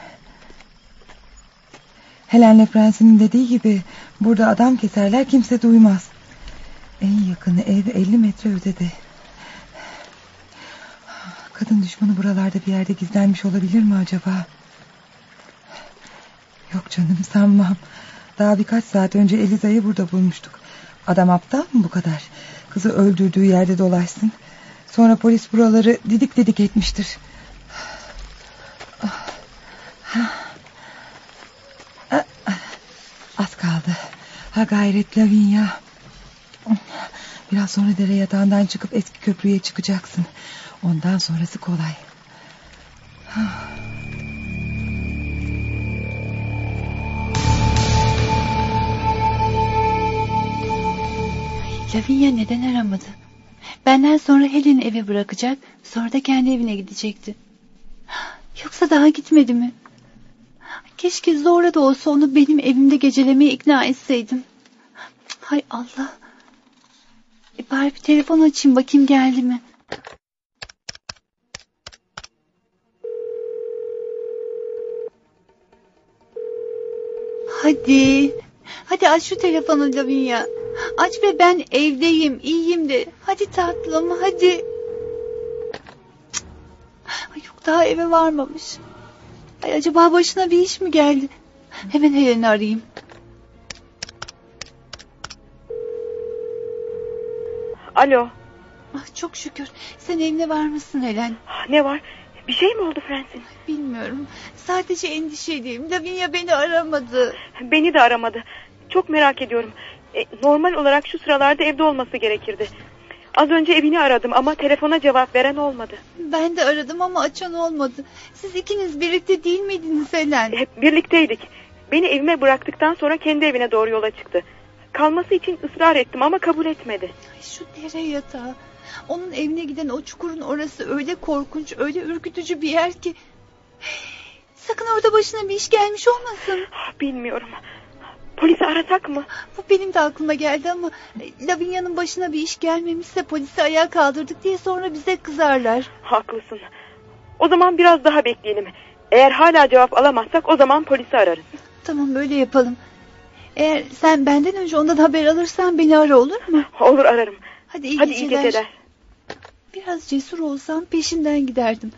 Helen Lefransi'nin dediği gibi burada adam keserler kimse duymaz. En yakını ev 50 metre ötede. Kadın düşmanı buralarda bir yerde gizlenmiş olabilir mi acaba? Yok canım sanmam. Daha birkaç saat önce Eliza'yı burada bulmuştuk. Adam aptal mı bu kadar? Kızı öldürdüğü yerde dolaşsın. Sonra polis buraları didik didik etmiştir. Az kaldı. Ha gayret Lavinia. Biraz sonra dere yatağından çıkıp eski köprüye çıkacaksın. Ondan sonrası kolay. Lavinia neden aramadı? Benden sonra Helen'i eve bırakacak, sonra da kendi evine gidecekti. Yoksa daha gitmedi mi? Keşke zorla da olsa onu benim evimde gecelemeye ikna etseydim. Hay Allah. E bari bir telefon açayım bakayım geldi mi? Hadi. Hadi aç şu telefonu Lavinia. Aç ve ben evdeyim, iyiyim de. Hadi tatlım, hadi. Ay yok daha eve varmamış. Ay acaba başına bir iş mi geldi? Hemen Helen'i arayayım. Alo. Ah, çok şükür. Sen evine varmışsın Helen. Ne var? Bir şey mi oldu Fransız? Bilmiyorum. Sadece endişeliyim. Lavinia beni aramadı. Beni de aramadı. Çok merak ediyorum. E, normal olarak şu sıralarda evde olması gerekirdi. Az önce evini aradım ama telefona cevap veren olmadı. Ben de aradım ama açan olmadı. Siz ikiniz birlikte değil miydiniz Helen? Hep birlikteydik. Beni evime bıraktıktan sonra kendi evine doğru yola çıktı. Kalması için ısrar ettim ama kabul etmedi. Ay şu dere yatağı. Onun evine giden o çukurun orası öyle korkunç, öyle ürkütücü bir yer ki... Sakın orada başına bir iş gelmiş olmasın. Bilmiyorum. Polisi arasak mı? Bu benim de aklıma geldi ama e, Lavinia'nın başına bir iş gelmemişse polisi ayağa kaldırdık diye sonra bize kızarlar. Haklısın. O zaman biraz daha bekleyelim. Eğer hala cevap alamazsak o zaman polisi ararız. Tamam öyle yapalım. Eğer sen benden önce ondan haber alırsan beni ara olur mu? Olur ararım. Hadi iyi Hadi geceler. iyi geceler. Biraz cesur olsam peşinden giderdim.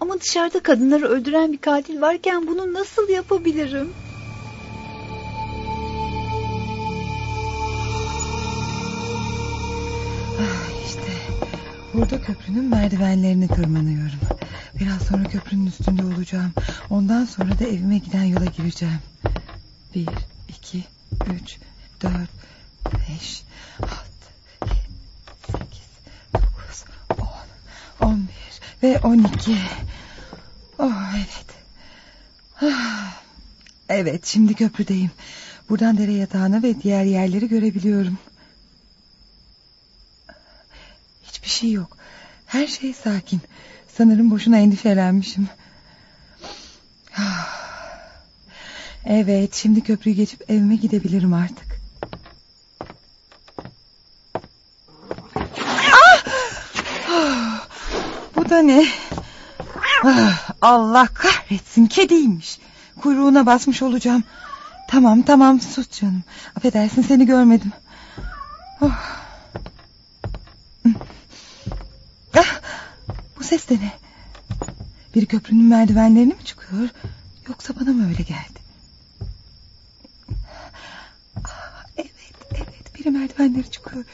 Ama dışarıda kadınları öldüren bir katil varken bunu nasıl yapabilirim? Burada köprünün merdivenlerini tırmanıyorum. Biraz sonra köprünün üstünde olacağım. Ondan sonra da evime giden yola gireceğim. Bir, iki, üç, dört, beş, altı, yedi, sekiz, dokuz, on, on bir ve on iki. Oh evet. Ah, Evet şimdi köprüdeyim. Buradan dere yatağını ve diğer yerleri görebiliyorum. Hiçbir şey yok. Her şey sakin. Sanırım boşuna endişelenmişim. Evet şimdi köprüyü geçip evime gidebilirim artık. Ah! Bu da ne? Ah, Allah kahretsin kediymiş. Kuyruğuna basmış olacağım. Tamam tamam sus canım. Affedersin seni görmedim. Oh. Ah, bu ses de ne? Biri köprünün merdivenlerini mi çıkıyor? Yoksa bana mı öyle geldi? Ah, evet evet biri merdivenleri çıkıyor.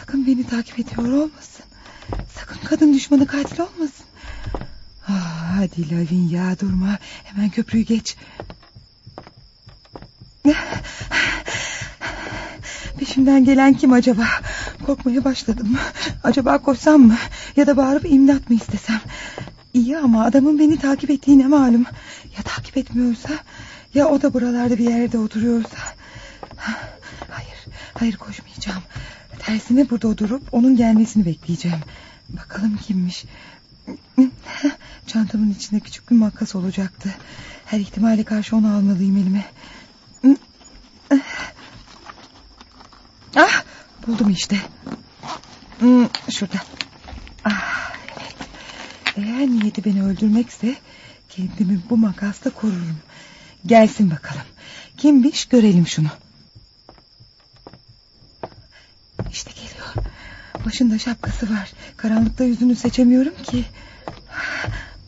Sakın beni takip ediyor olmasın. Sakın kadın düşmanı katil olmasın. Ah, hadi Lavin ya durma. Hemen köprüyü geç. Peşimden gelen kim acaba? Korkmaya başladım. Acaba koşsam mı? Ya da bağırıp imdat mı istesem? İyi ama adamın beni takip ettiğine malum. Ya takip etmiyorsa? Ya o da buralarda bir yerde oturuyorsa? Hayır, hayır koşmayacağım. Tersine burada durup onun gelmesini bekleyeceğim. Bakalım kimmiş? Çantamın içinde küçük bir makas olacaktı. Her ihtimale karşı onu almalıyım elime. Ah, buldum işte. Hmm, şurada. Ah, evet. Eğer niyeti beni öldürmekse kendimi bu makasla korurum. Gelsin bakalım. Kimmiş görelim şunu. İşte geliyor. Başında şapkası var. Karanlıkta yüzünü seçemiyorum ki.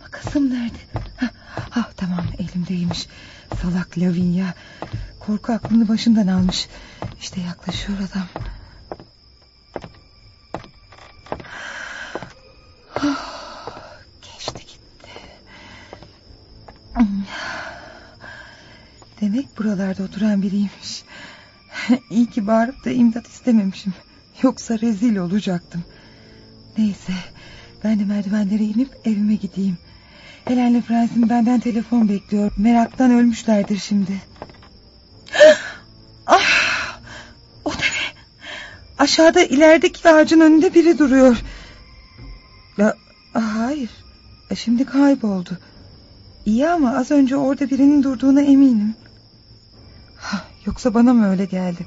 Makasım nerede? Ha, ha, tamam elimdeymiş. Salak Lavinia. Korku aklını başından almış. İşte yaklaşıyor adam. Oh, geçti gitti. Demek buralarda oturan biriymiş. İyi ki bağırıp da imdat istememişim. Yoksa rezil olacaktım. Neyse ben de merdivenlere inip evime gideyim. Helen'le Fransız'ın benden telefon bekliyor. Meraktan ölmüşlerdir şimdi. ah, o da ne? Aşağıda ilerideki ağacın önünde biri duruyor. Ya, hayır. E, şimdi kayboldu. İyi ama az önce orada birinin durduğuna eminim. Yoksa bana mı öyle geldi?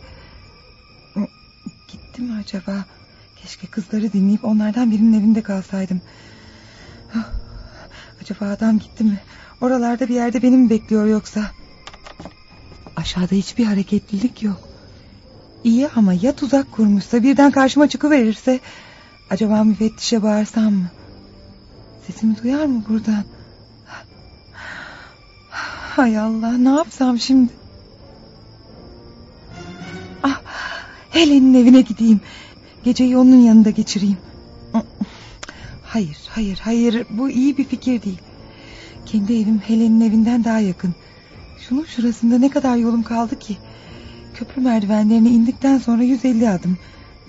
Gitti mi acaba? Keşke kızları dinleyip onlardan birinin evinde kalsaydım. Acaba adam gitti mi? Oralarda bir yerde beni mi bekliyor yoksa? Aşağıda hiçbir hareketlilik yok. İyi ama ya tuzak kurmuşsa birden karşıma çıkıverirse... Acaba müfettişe bağırsam mı? Sesimi duyar mı buradan? Hay Allah ne yapsam şimdi? Helen'in evine gideyim. Geceyi onun yanında geçireyim. Hayır, hayır, hayır. Bu iyi bir fikir değil. Kendi evim Helen'in evinden daha yakın. Şunun şurasında ne kadar yolum kaldı ki? Köprü merdivenlerine indikten sonra 150 adım.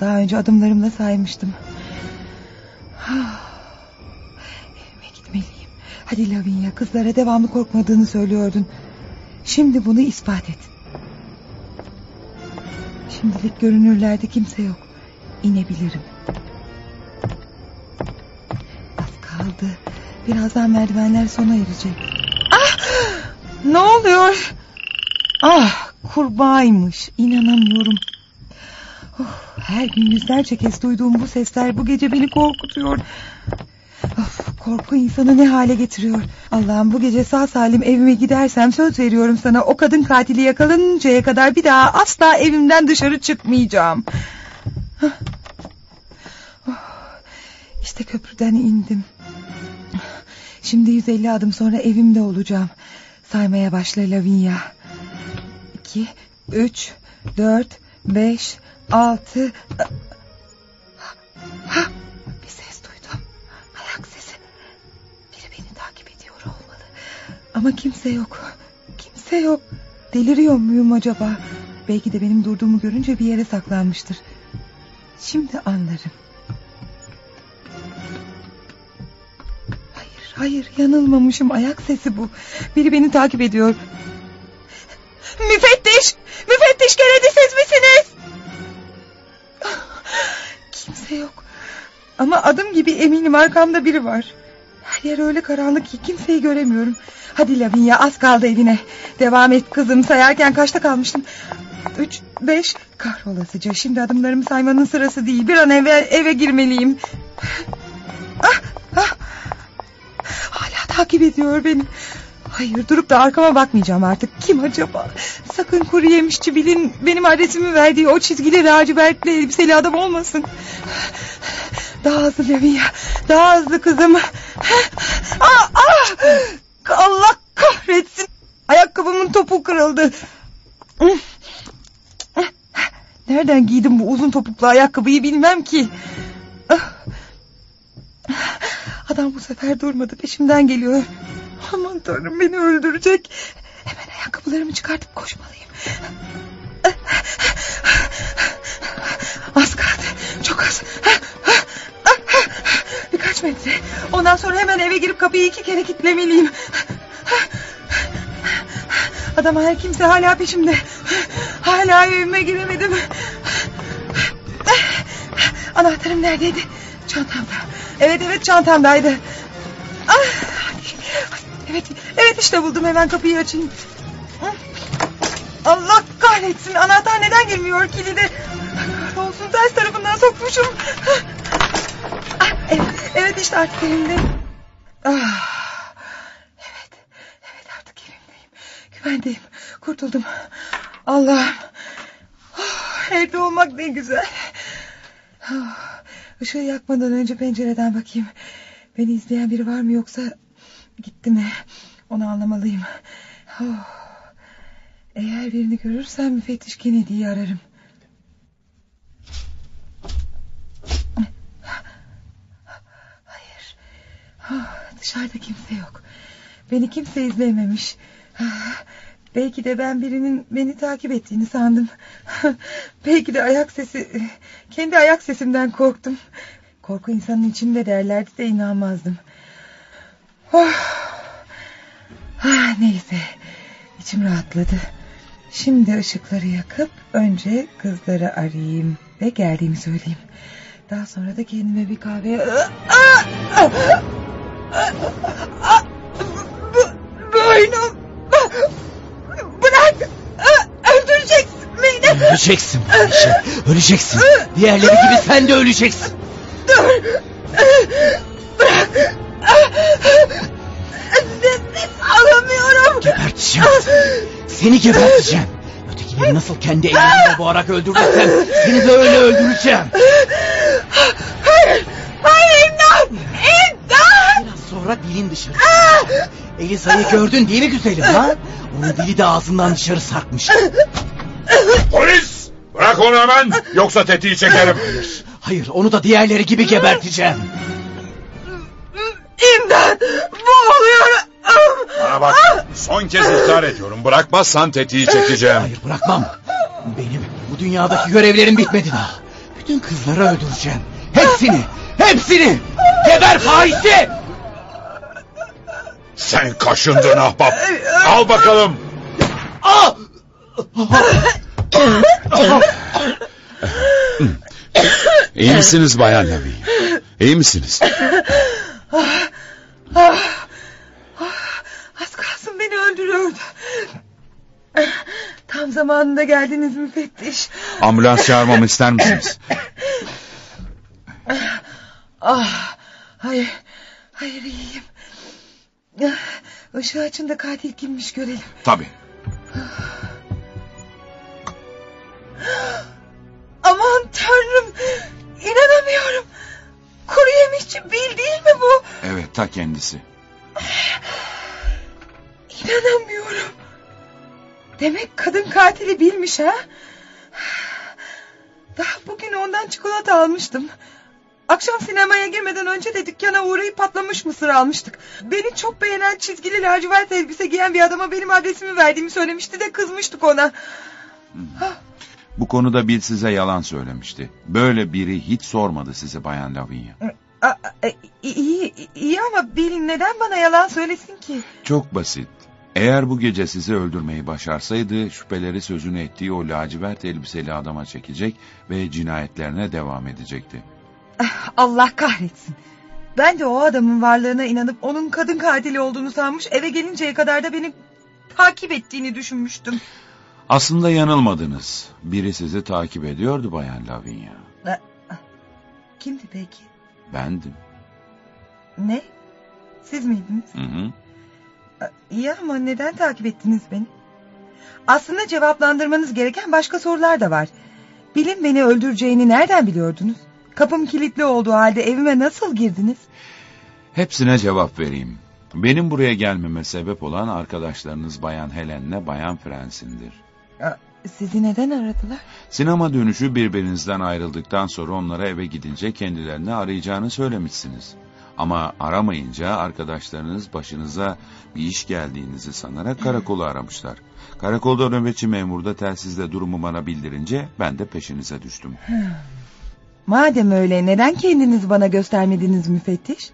Daha önce adımlarımla saymıştım. Evime gitmeliyim. Hadi Lavinia kızlara devamlı korkmadığını söylüyordun. Şimdi bunu ispat et. Şimdilik görünürlerde kimse yok. İnebilirim. Az kaldı. Birazdan merdivenler sona erecek. Ah! Ne oluyor? Ah kurbağaymış. İnanamıyorum. Oh, her gün yüzlerce kez duyduğum bu sesler bu gece beni korkutuyor. Of, korku insanı ne hale getiriyor. Allah'ım bu gece sağ salim evime gidersem söz veriyorum sana o kadın katili yakalanıncaya kadar bir daha asla evimden dışarı çıkmayacağım. İşte köprüden indim. Şimdi 150 adım sonra evimde olacağım. Saymaya başla Lavinia. İki, üç, dört, beş, altı... Ha, Ama kimse yok. Kimse yok. Deliriyor muyum acaba? Belki de benim durduğumu görünce bir yere saklanmıştır. Şimdi anlarım. Hayır, hayır yanılmamışım. Ayak sesi bu. Biri beni takip ediyor. Müfettiş! Müfettiş Kennedy siz misiniz? Kimse yok. Ama adım gibi eminim arkamda biri var. Her yer öyle karanlık ki kimseyi göremiyorum. Hadi Lavinia az kaldı evine. Devam et kızım sayarken kaçta kalmıştım? Üç, beş, kahrolasıca. Şimdi adımlarımı saymanın sırası değil. Bir an eve, eve girmeliyim. Ah, ah. Hala takip ediyor beni. Hayır durup da arkama bakmayacağım artık. Kim acaba? Sakın kuru yemişçi bilin benim adresimi verdiği o çizgili lacivertli elbiseli adam olmasın. Daha hızlı Lavinia. Daha hızlı kızım. Ah, ah! Allah kahretsin. Ayakkabımın topu kırıldı. Nereden giydim bu uzun topuklu ayakkabıyı bilmem ki. Adam bu sefer durmadı peşimden geliyor. Aman tanrım beni öldürecek. Hemen ayakkabılarımı çıkartıp koşmalıyım. Az kaldı. Çok az. Birkaç metre. Ondan sonra hemen eve girip kapıyı iki kere kilitlemeliyim. Adam her kimse hala peşimde. Hala evime giremedim. Anahtarım neredeydi? Çantamda. Evet evet çantamdaydı. Ah, evet evet işte buldum hemen kapıyı açayım. Allah kahretsin anahtar neden girmiyor kilidi? Olsun ters tarafından sokmuşum. Evet, evet işte artık elimde. Ah, evet, evet artık elimdeyim. Güvendeyim, kurtuldum. Allah'ım. Oh, evde olmak ne güzel. Oh, ışığı yakmadan önce pencereden bakayım. Beni izleyen biri var mı yoksa gitti mi? Onu anlamalıyım. Oh, eğer birini görürsem müfettiş Kennedy'yi ararım. Hayır. Oh, dışarıda kimse yok. Beni kimse izlememiş. Belki de ben birinin beni takip ettiğini sandım. Belki de ayak sesi... Kendi ayak sesimden korktum. Korku insanın içinde derlerdi de inanmazdım. Oh. Ah, neyse. İçim rahatladı. Şimdi ışıkları yakıp önce kızları arayayım ve geldiğimi söyleyeyim. Daha sonra da kendime bir kahve... Boynum! Bırak! Öldüreceksin beni! Öleceksin Ayşe, öleceksin. Diğerleri gibi sen de öleceksin. Dur! Bırak! Nefes alamıyorum! Geberteceğim seni. geberteceğim. Ötekileri nasıl kendi ellerimle boğarak öldürdüysem seni de öyle öldüreceğim. Hayır! Hayır imdat! İmdat! Biraz sonra dilin dışarı Elisa'yı gördün değil mi güzelim ha? Onun dili de ağzından dışarı sarkmış. Polis! Bırak onu hemen yoksa tetiği çekerim. Hayır, hayır onu da diğerleri gibi geberteceğim. İmdat! Boğuluyorum! Bana bak son kez ısrar ediyorum. Bırakmazsan tetiği çekeceğim. Hayır bırakmam. Benim bu dünyadaki görevlerim bitmedi daha. Bütün kızları öldüreceğim. Hepsini, hepsini. Geber fahişe! Sen kaşındın ahbap. Al bakalım. Ah! İyi misiniz Bayan Lavinia? İyi misiniz? Az kalsın beni öldürüyordu. Tam zamanında geldiniz müfettiş. Ambulans çağırmamı ister misiniz? Ah, hayır, hayır iyiyim. Işığı açın da katil kimmiş görelim. Tabii. Aman tanrım, inanamıyorum. Kuru yemişçi Bil değil mi bu? Evet ta kendisi. İnanamıyorum. Demek kadın katili bilmiş ha? Daha bugün ondan çikolata almıştım. Akşam sinemaya girmeden önce de dükkana uğrayıp patlamış mısır almıştık. Beni çok beğenen çizgili lacivert elbise giyen bir adama benim adresimi verdiğimi söylemişti de kızmıştık ona. Bu konuda Bill size yalan söylemişti. Böyle biri hiç sormadı size Bayan Lavinia. A, a, iyi, iyi ama Bill neden bana yalan söylesin ki? Çok basit. Eğer bu gece sizi öldürmeyi başarsaydı şüpheleri sözünü ettiği o lacivert elbiseli adama çekecek ve cinayetlerine devam edecekti. Allah kahretsin. Ben de o adamın varlığına inanıp onun kadın katili olduğunu sanmış eve gelinceye kadar da beni takip ettiğini düşünmüştüm. Aslında yanılmadınız. Biri sizi takip ediyordu Bayan Lavinia. Kimdi peki? Bendim. Ne? Siz miydiniz? Hı hı. İyi ama neden takip ettiniz beni? Aslında cevaplandırmanız gereken başka sorular da var. Bilin beni öldüreceğini nereden biliyordunuz? Kapım kilitli olduğu halde evime nasıl girdiniz? Hepsine cevap vereyim. Benim buraya gelmeme sebep olan arkadaşlarınız Bayan Helen'le Bayan Frans'indir. Sizi neden aradılar? Sinema dönüşü birbirinizden ayrıldıktan sonra onlara eve gidince kendilerini arayacağını söylemişsiniz. Ama aramayınca arkadaşlarınız başınıza bir iş geldiğinizi sanarak karakolu aramışlar. Karakolda nöbetçi memur da telsizle durumu bana bildirince ben de peşinize düştüm. Madem öyle neden kendiniz bana göstermediniz müfettiş?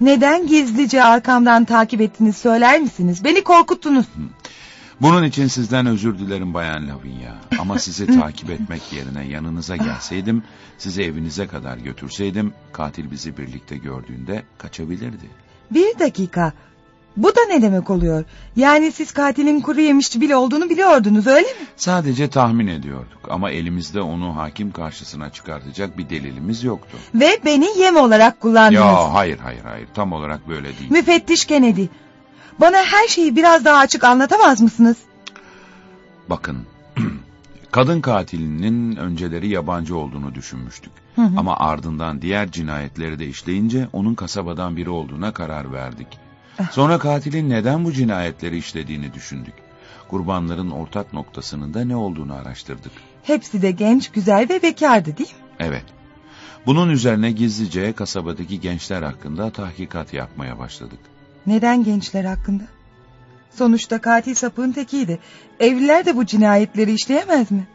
Neden gizlice arkamdan takip ettiniz söyler misiniz? Beni korkuttunuz. Bunun için sizden özür dilerim Bayan Lavinia. Ama sizi takip etmek yerine yanınıza gelseydim, sizi evinize kadar götürseydim, katil bizi birlikte gördüğünde kaçabilirdi. Bir dakika. Bu da ne demek oluyor? Yani siz katilin kuru yemişçi bile olduğunu biliyordunuz öyle mi? Sadece tahmin ediyorduk ama elimizde onu hakim karşısına çıkartacak bir delilimiz yoktu. Ve beni yem olarak kullandınız. Ya hayır hayır hayır tam olarak böyle değil. Müfettiş Kennedy. Bana her şeyi biraz daha açık anlatamaz mısınız? Bakın kadın katilinin önceleri yabancı olduğunu düşünmüştük. Hı hı. Ama ardından diğer cinayetleri de işleyince onun kasabadan biri olduğuna karar verdik. Sonra katilin neden bu cinayetleri işlediğini düşündük. Kurbanların ortak noktasının da ne olduğunu araştırdık. Hepsi de genç, güzel ve bekardı değil mi? Evet. Bunun üzerine gizlice kasabadaki gençler hakkında tahkikat yapmaya başladık. Neden gençler hakkında? Sonuçta katil sapığın tekiydi. Evliler de bu cinayetleri işleyemez mi?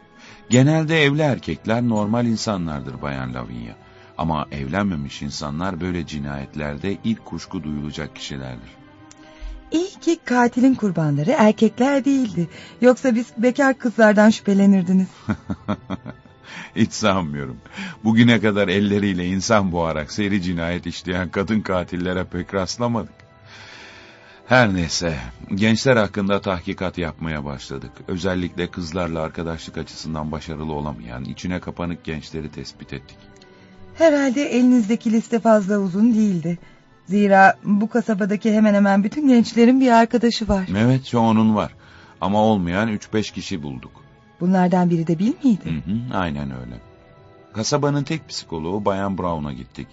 Genelde evli erkekler normal insanlardır Bayan Lavinia. Ama evlenmemiş insanlar böyle cinayetlerde ilk kuşku duyulacak kişilerdir. İyi ki katilin kurbanları erkekler değildi. Yoksa biz bekar kızlardan şüphelenirdiniz. Hiç sanmıyorum. Bugüne kadar elleriyle insan boğarak seri cinayet işleyen kadın katillere pek rastlamadık. Her neyse, gençler hakkında tahkikat yapmaya başladık. Özellikle kızlarla arkadaşlık açısından başarılı olamayan, içine kapanık gençleri tespit ettik. Herhalde elinizdeki liste fazla uzun değildi. Zira bu kasabadaki hemen hemen bütün gençlerin bir arkadaşı var. Evet, çoğunun var. Ama olmayan 3-5 kişi bulduk. Bunlardan biri de Bill miydi? Hı hı, aynen öyle. Kasabanın tek psikoloğu Bayan Brown'a gittik.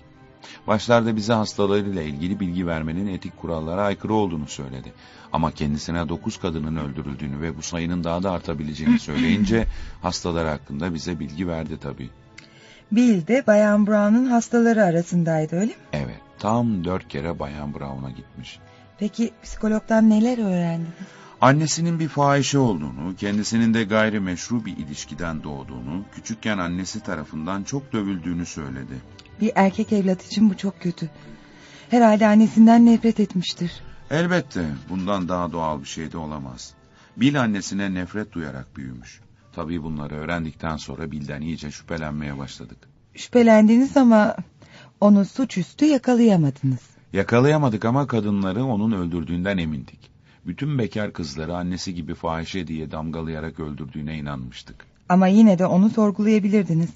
Başlarda bize hastalarıyla ilgili bilgi vermenin etik kurallara aykırı olduğunu söyledi. Ama kendisine dokuz kadının öldürüldüğünü ve bu sayının daha da artabileceğini söyleyince hastalar hakkında bize bilgi verdi tabii. Bill de Bayan Brown'un hastaları arasındaydı öyle mi? Evet, tam dört kere Bayan Brown'a gitmiş. Peki psikologdan neler öğrendiniz? Annesinin bir fahişe olduğunu, kendisinin de gayrimeşru bir ilişkiden doğduğunu, küçükken annesi tarafından çok dövüldüğünü söyledi. Bir erkek evlat için bu çok kötü. Herhalde annesinden nefret etmiştir. Elbette bundan daha doğal bir şey de olamaz. Bill annesine nefret duyarak büyümüş. Tabii bunları öğrendikten sonra Bill'den iyice şüphelenmeye başladık. Şüphelendiniz ama onu suçüstü yakalayamadınız. Yakalayamadık ama kadınları onun öldürdüğünden emindik. Bütün bekar kızları annesi gibi fahişe diye damgalayarak öldürdüğüne inanmıştık. Ama yine de onu sorgulayabilirdiniz.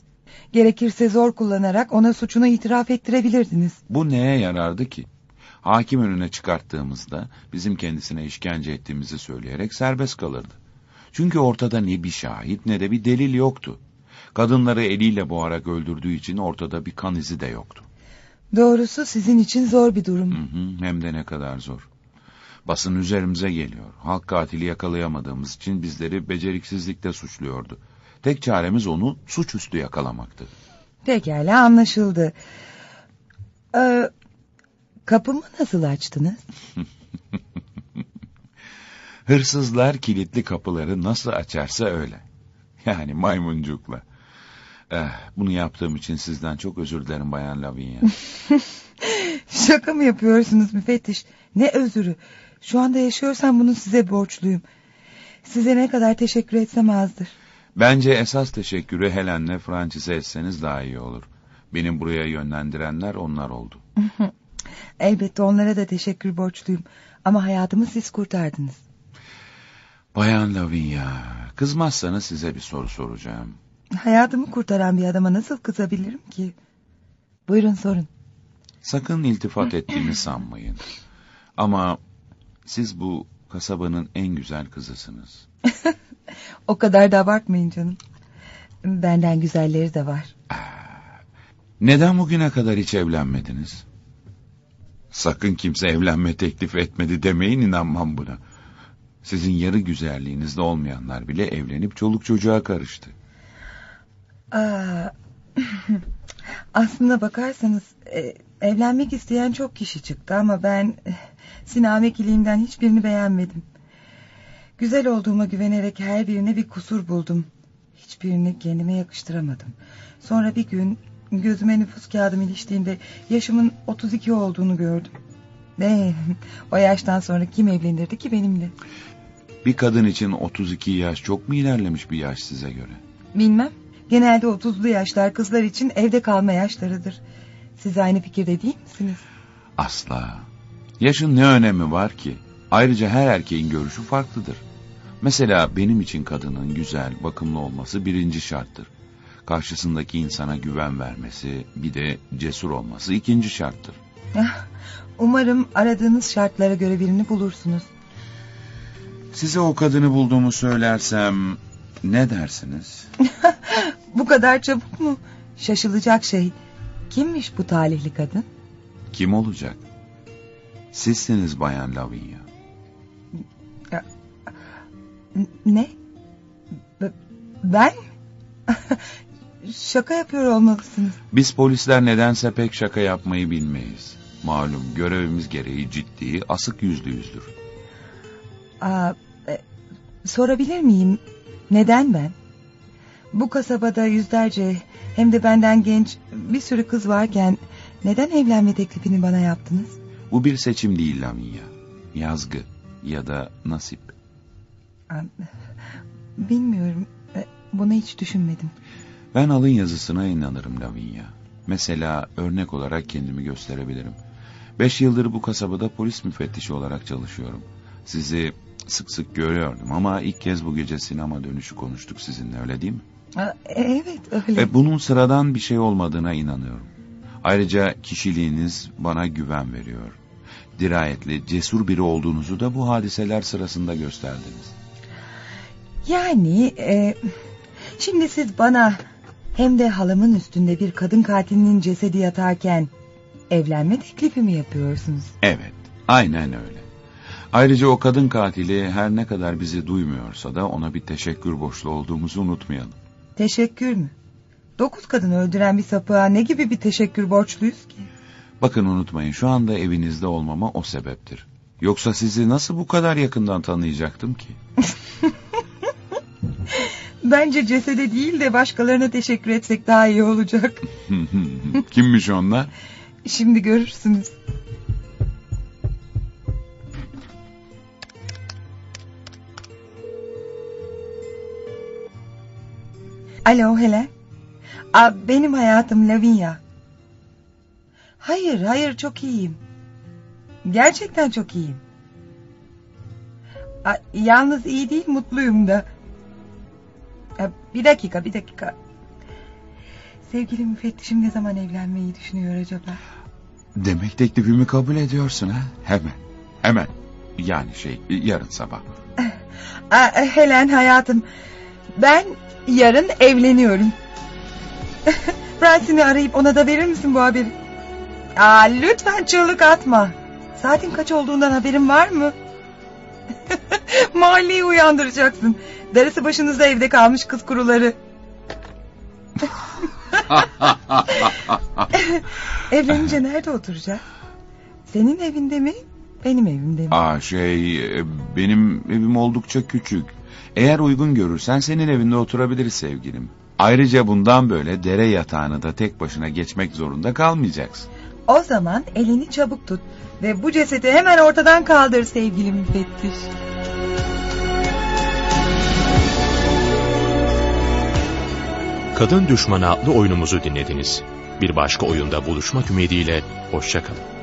Gerekirse zor kullanarak ona suçunu itiraf ettirebilirdiniz. Bu neye yarardı ki? Hakim önüne çıkarttığımızda bizim kendisine işkence ettiğimizi söyleyerek serbest kalırdı. Çünkü ortada ne bir şahit ne de bir delil yoktu. Kadınları eliyle boğarak öldürdüğü için ortada bir kan izi de yoktu. Doğrusu sizin için zor bir durum. Hı hı, hem de ne kadar zor. Basın üzerimize geliyor. Halk katili yakalayamadığımız için bizleri beceriksizlikte suçluyordu. Tek çaremiz onu suçüstü yakalamaktı. Pekala anlaşıldı. Ee, kapımı nasıl açtınız? Hırsızlar kilitli kapıları nasıl açarsa öyle. Yani maymuncukla. Eh, bunu yaptığım için sizden çok özür dilerim Bayan Lavinia. Şaka mı yapıyorsunuz müfettiş? Ne özürü. Şu anda yaşıyorsam bunu size borçluyum. Size ne kadar teşekkür etsem azdır. Bence esas teşekkürü Helen'le Francis'e etseniz daha iyi olur. Benim buraya yönlendirenler onlar oldu. Elbette onlara da teşekkür borçluyum. Ama hayatımı siz kurtardınız. Bayan Lavinia, kızmazsanız size bir soru soracağım. Hayatımı kurtaran bir adama nasıl kızabilirim ki? Buyurun sorun. Sakın iltifat ettiğimi sanmayın. Ama siz bu kasabanın en güzel kızısınız. O kadar da abartmayın canım. Benden güzelleri de var. Neden bugüne kadar hiç evlenmediniz? Sakın kimse evlenme teklif etmedi demeyin inanmam buna. Sizin yarı güzelliğinizde olmayanlar bile evlenip çoluk çocuğa karıştı. Aa, aslında bakarsanız e, evlenmek isteyen çok kişi çıktı ama ben e, sinamekiliğimden hiçbirini beğenmedim. Güzel olduğuma güvenerek her birine bir kusur buldum. Hiçbirini kendime yakıştıramadım. Sonra bir gün gözüme nüfus kağıdım iliştiğinde yaşımın 32 olduğunu gördüm. Ne? O yaştan sonra kim evlenirdi ki benimle? Bir kadın için 32 yaş çok mu ilerlemiş bir yaş size göre? Bilmem. Genelde 30'lu yaşlar kızlar için evde kalma yaşlarıdır. Siz aynı fikirde değil misiniz? Asla. Yaşın ne önemi var ki? Ayrıca her erkeğin görüşü farklıdır. Mesela benim için kadının güzel, bakımlı olması birinci şarttır. Karşısındaki insana güven vermesi, bir de cesur olması ikinci şarttır. Ah, Umarım aradığınız şartlara göre birini bulursunuz. Size o kadını bulduğumu söylersem ne dersiniz? Bu kadar çabuk mu? Şaşılacak şey. Kimmiş bu talihli kadın? Kim olacak? Sizsiniz Bayan Lavinia. Ne? Ben? Şaka yapıyor olmalısınız. Biz polisler nedense pek şaka yapmayı bilmeyiz. Malum görevimiz gereği ciddi, asık yüzlüyüzdür. Aa, e, sorabilir miyim? Neden ben? Bu kasabada yüzlerce hem de benden genç bir sürü kız varken neden evlenme teklifini bana yaptınız? Bu bir seçim değil Lavinia. Yazgı ya da nasip. Aa, Bilmiyorum. E, Bunu hiç düşünmedim. Ben alın yazısına inanırım Lavinia. Mesela örnek olarak kendimi gösterebilirim. Beş yıldır bu kasabada polis müfettişi olarak çalışıyorum. Sizi sık sık görüyordum ama ilk kez bu gece sinema dönüşü konuştuk sizinle öyle değil mi? Aa, e, Evet öyle. Ve bunun sıradan bir şey olmadığına inanıyorum. Ayrıca kişiliğiniz bana güven veriyor. Dirayetli, cesur biri olduğunuzu da bu hadiseler sırasında gösterdiniz. Yani e, şimdi siz bana hem de halamın üstünde bir kadın katilinin cesedi yatarken evlenme teklifi mi yapıyorsunuz? Evet, aynen öyle. Ayrıca o kadın katili her ne kadar bizi duymuyorsa da ona bir teşekkür borçlu olduğumuzu unutmayalım. Teşekkür mü? Dokuz kadını öldüren bir sapığa ne gibi bir teşekkür borçluyuz ki? Bakın unutmayın şu anda evinizde olmama o sebeptir. Yoksa sizi nasıl bu kadar yakından tanıyacaktım ki? Bence cesede değil de başkalarına teşekkür etsek daha iyi olacak. Kimmiş onlar? Şimdi görürsünüz. Alo Helen. Aa, benim hayatım Lavinia. Hayır hayır çok iyiyim. Gerçekten çok iyiyim. Aa, yalnız iyi değil mutluyum da. Aa, bir dakika bir dakika. Sevgili müfettişim ne zaman evlenmeyi düşünüyor acaba? Demek teklifimi kabul ediyorsun ha? Hemen, hemen. Yani şey yarın sabah. Aa, Helen hayatım. Ben yarın evleniyorum. Fransini arayıp ona da verir misin bu haberi? Aa, lütfen çığlık atma. Saatin kaç olduğundan haberin var mı? Mahalleyi uyandıracaksın. Darısı başınızda evde kalmış kız kuruları. Evlenince nerede oturacak? Senin evinde mi? Benim evimde mi? Aa şey e, benim evim oldukça küçük. Eğer uygun görürsen senin evinde oturabiliriz sevgilim. Ayrıca bundan böyle dere yatağını da tek başına geçmek zorunda kalmayacaksın. O zaman elini çabuk tut ve bu cesedi hemen ortadan kaldır sevgili müfettiş. Kadın Düşmanı adlı oyunumuzu dinlediniz. Bir başka oyunda buluşmak ümidiyle, hoşçakalın.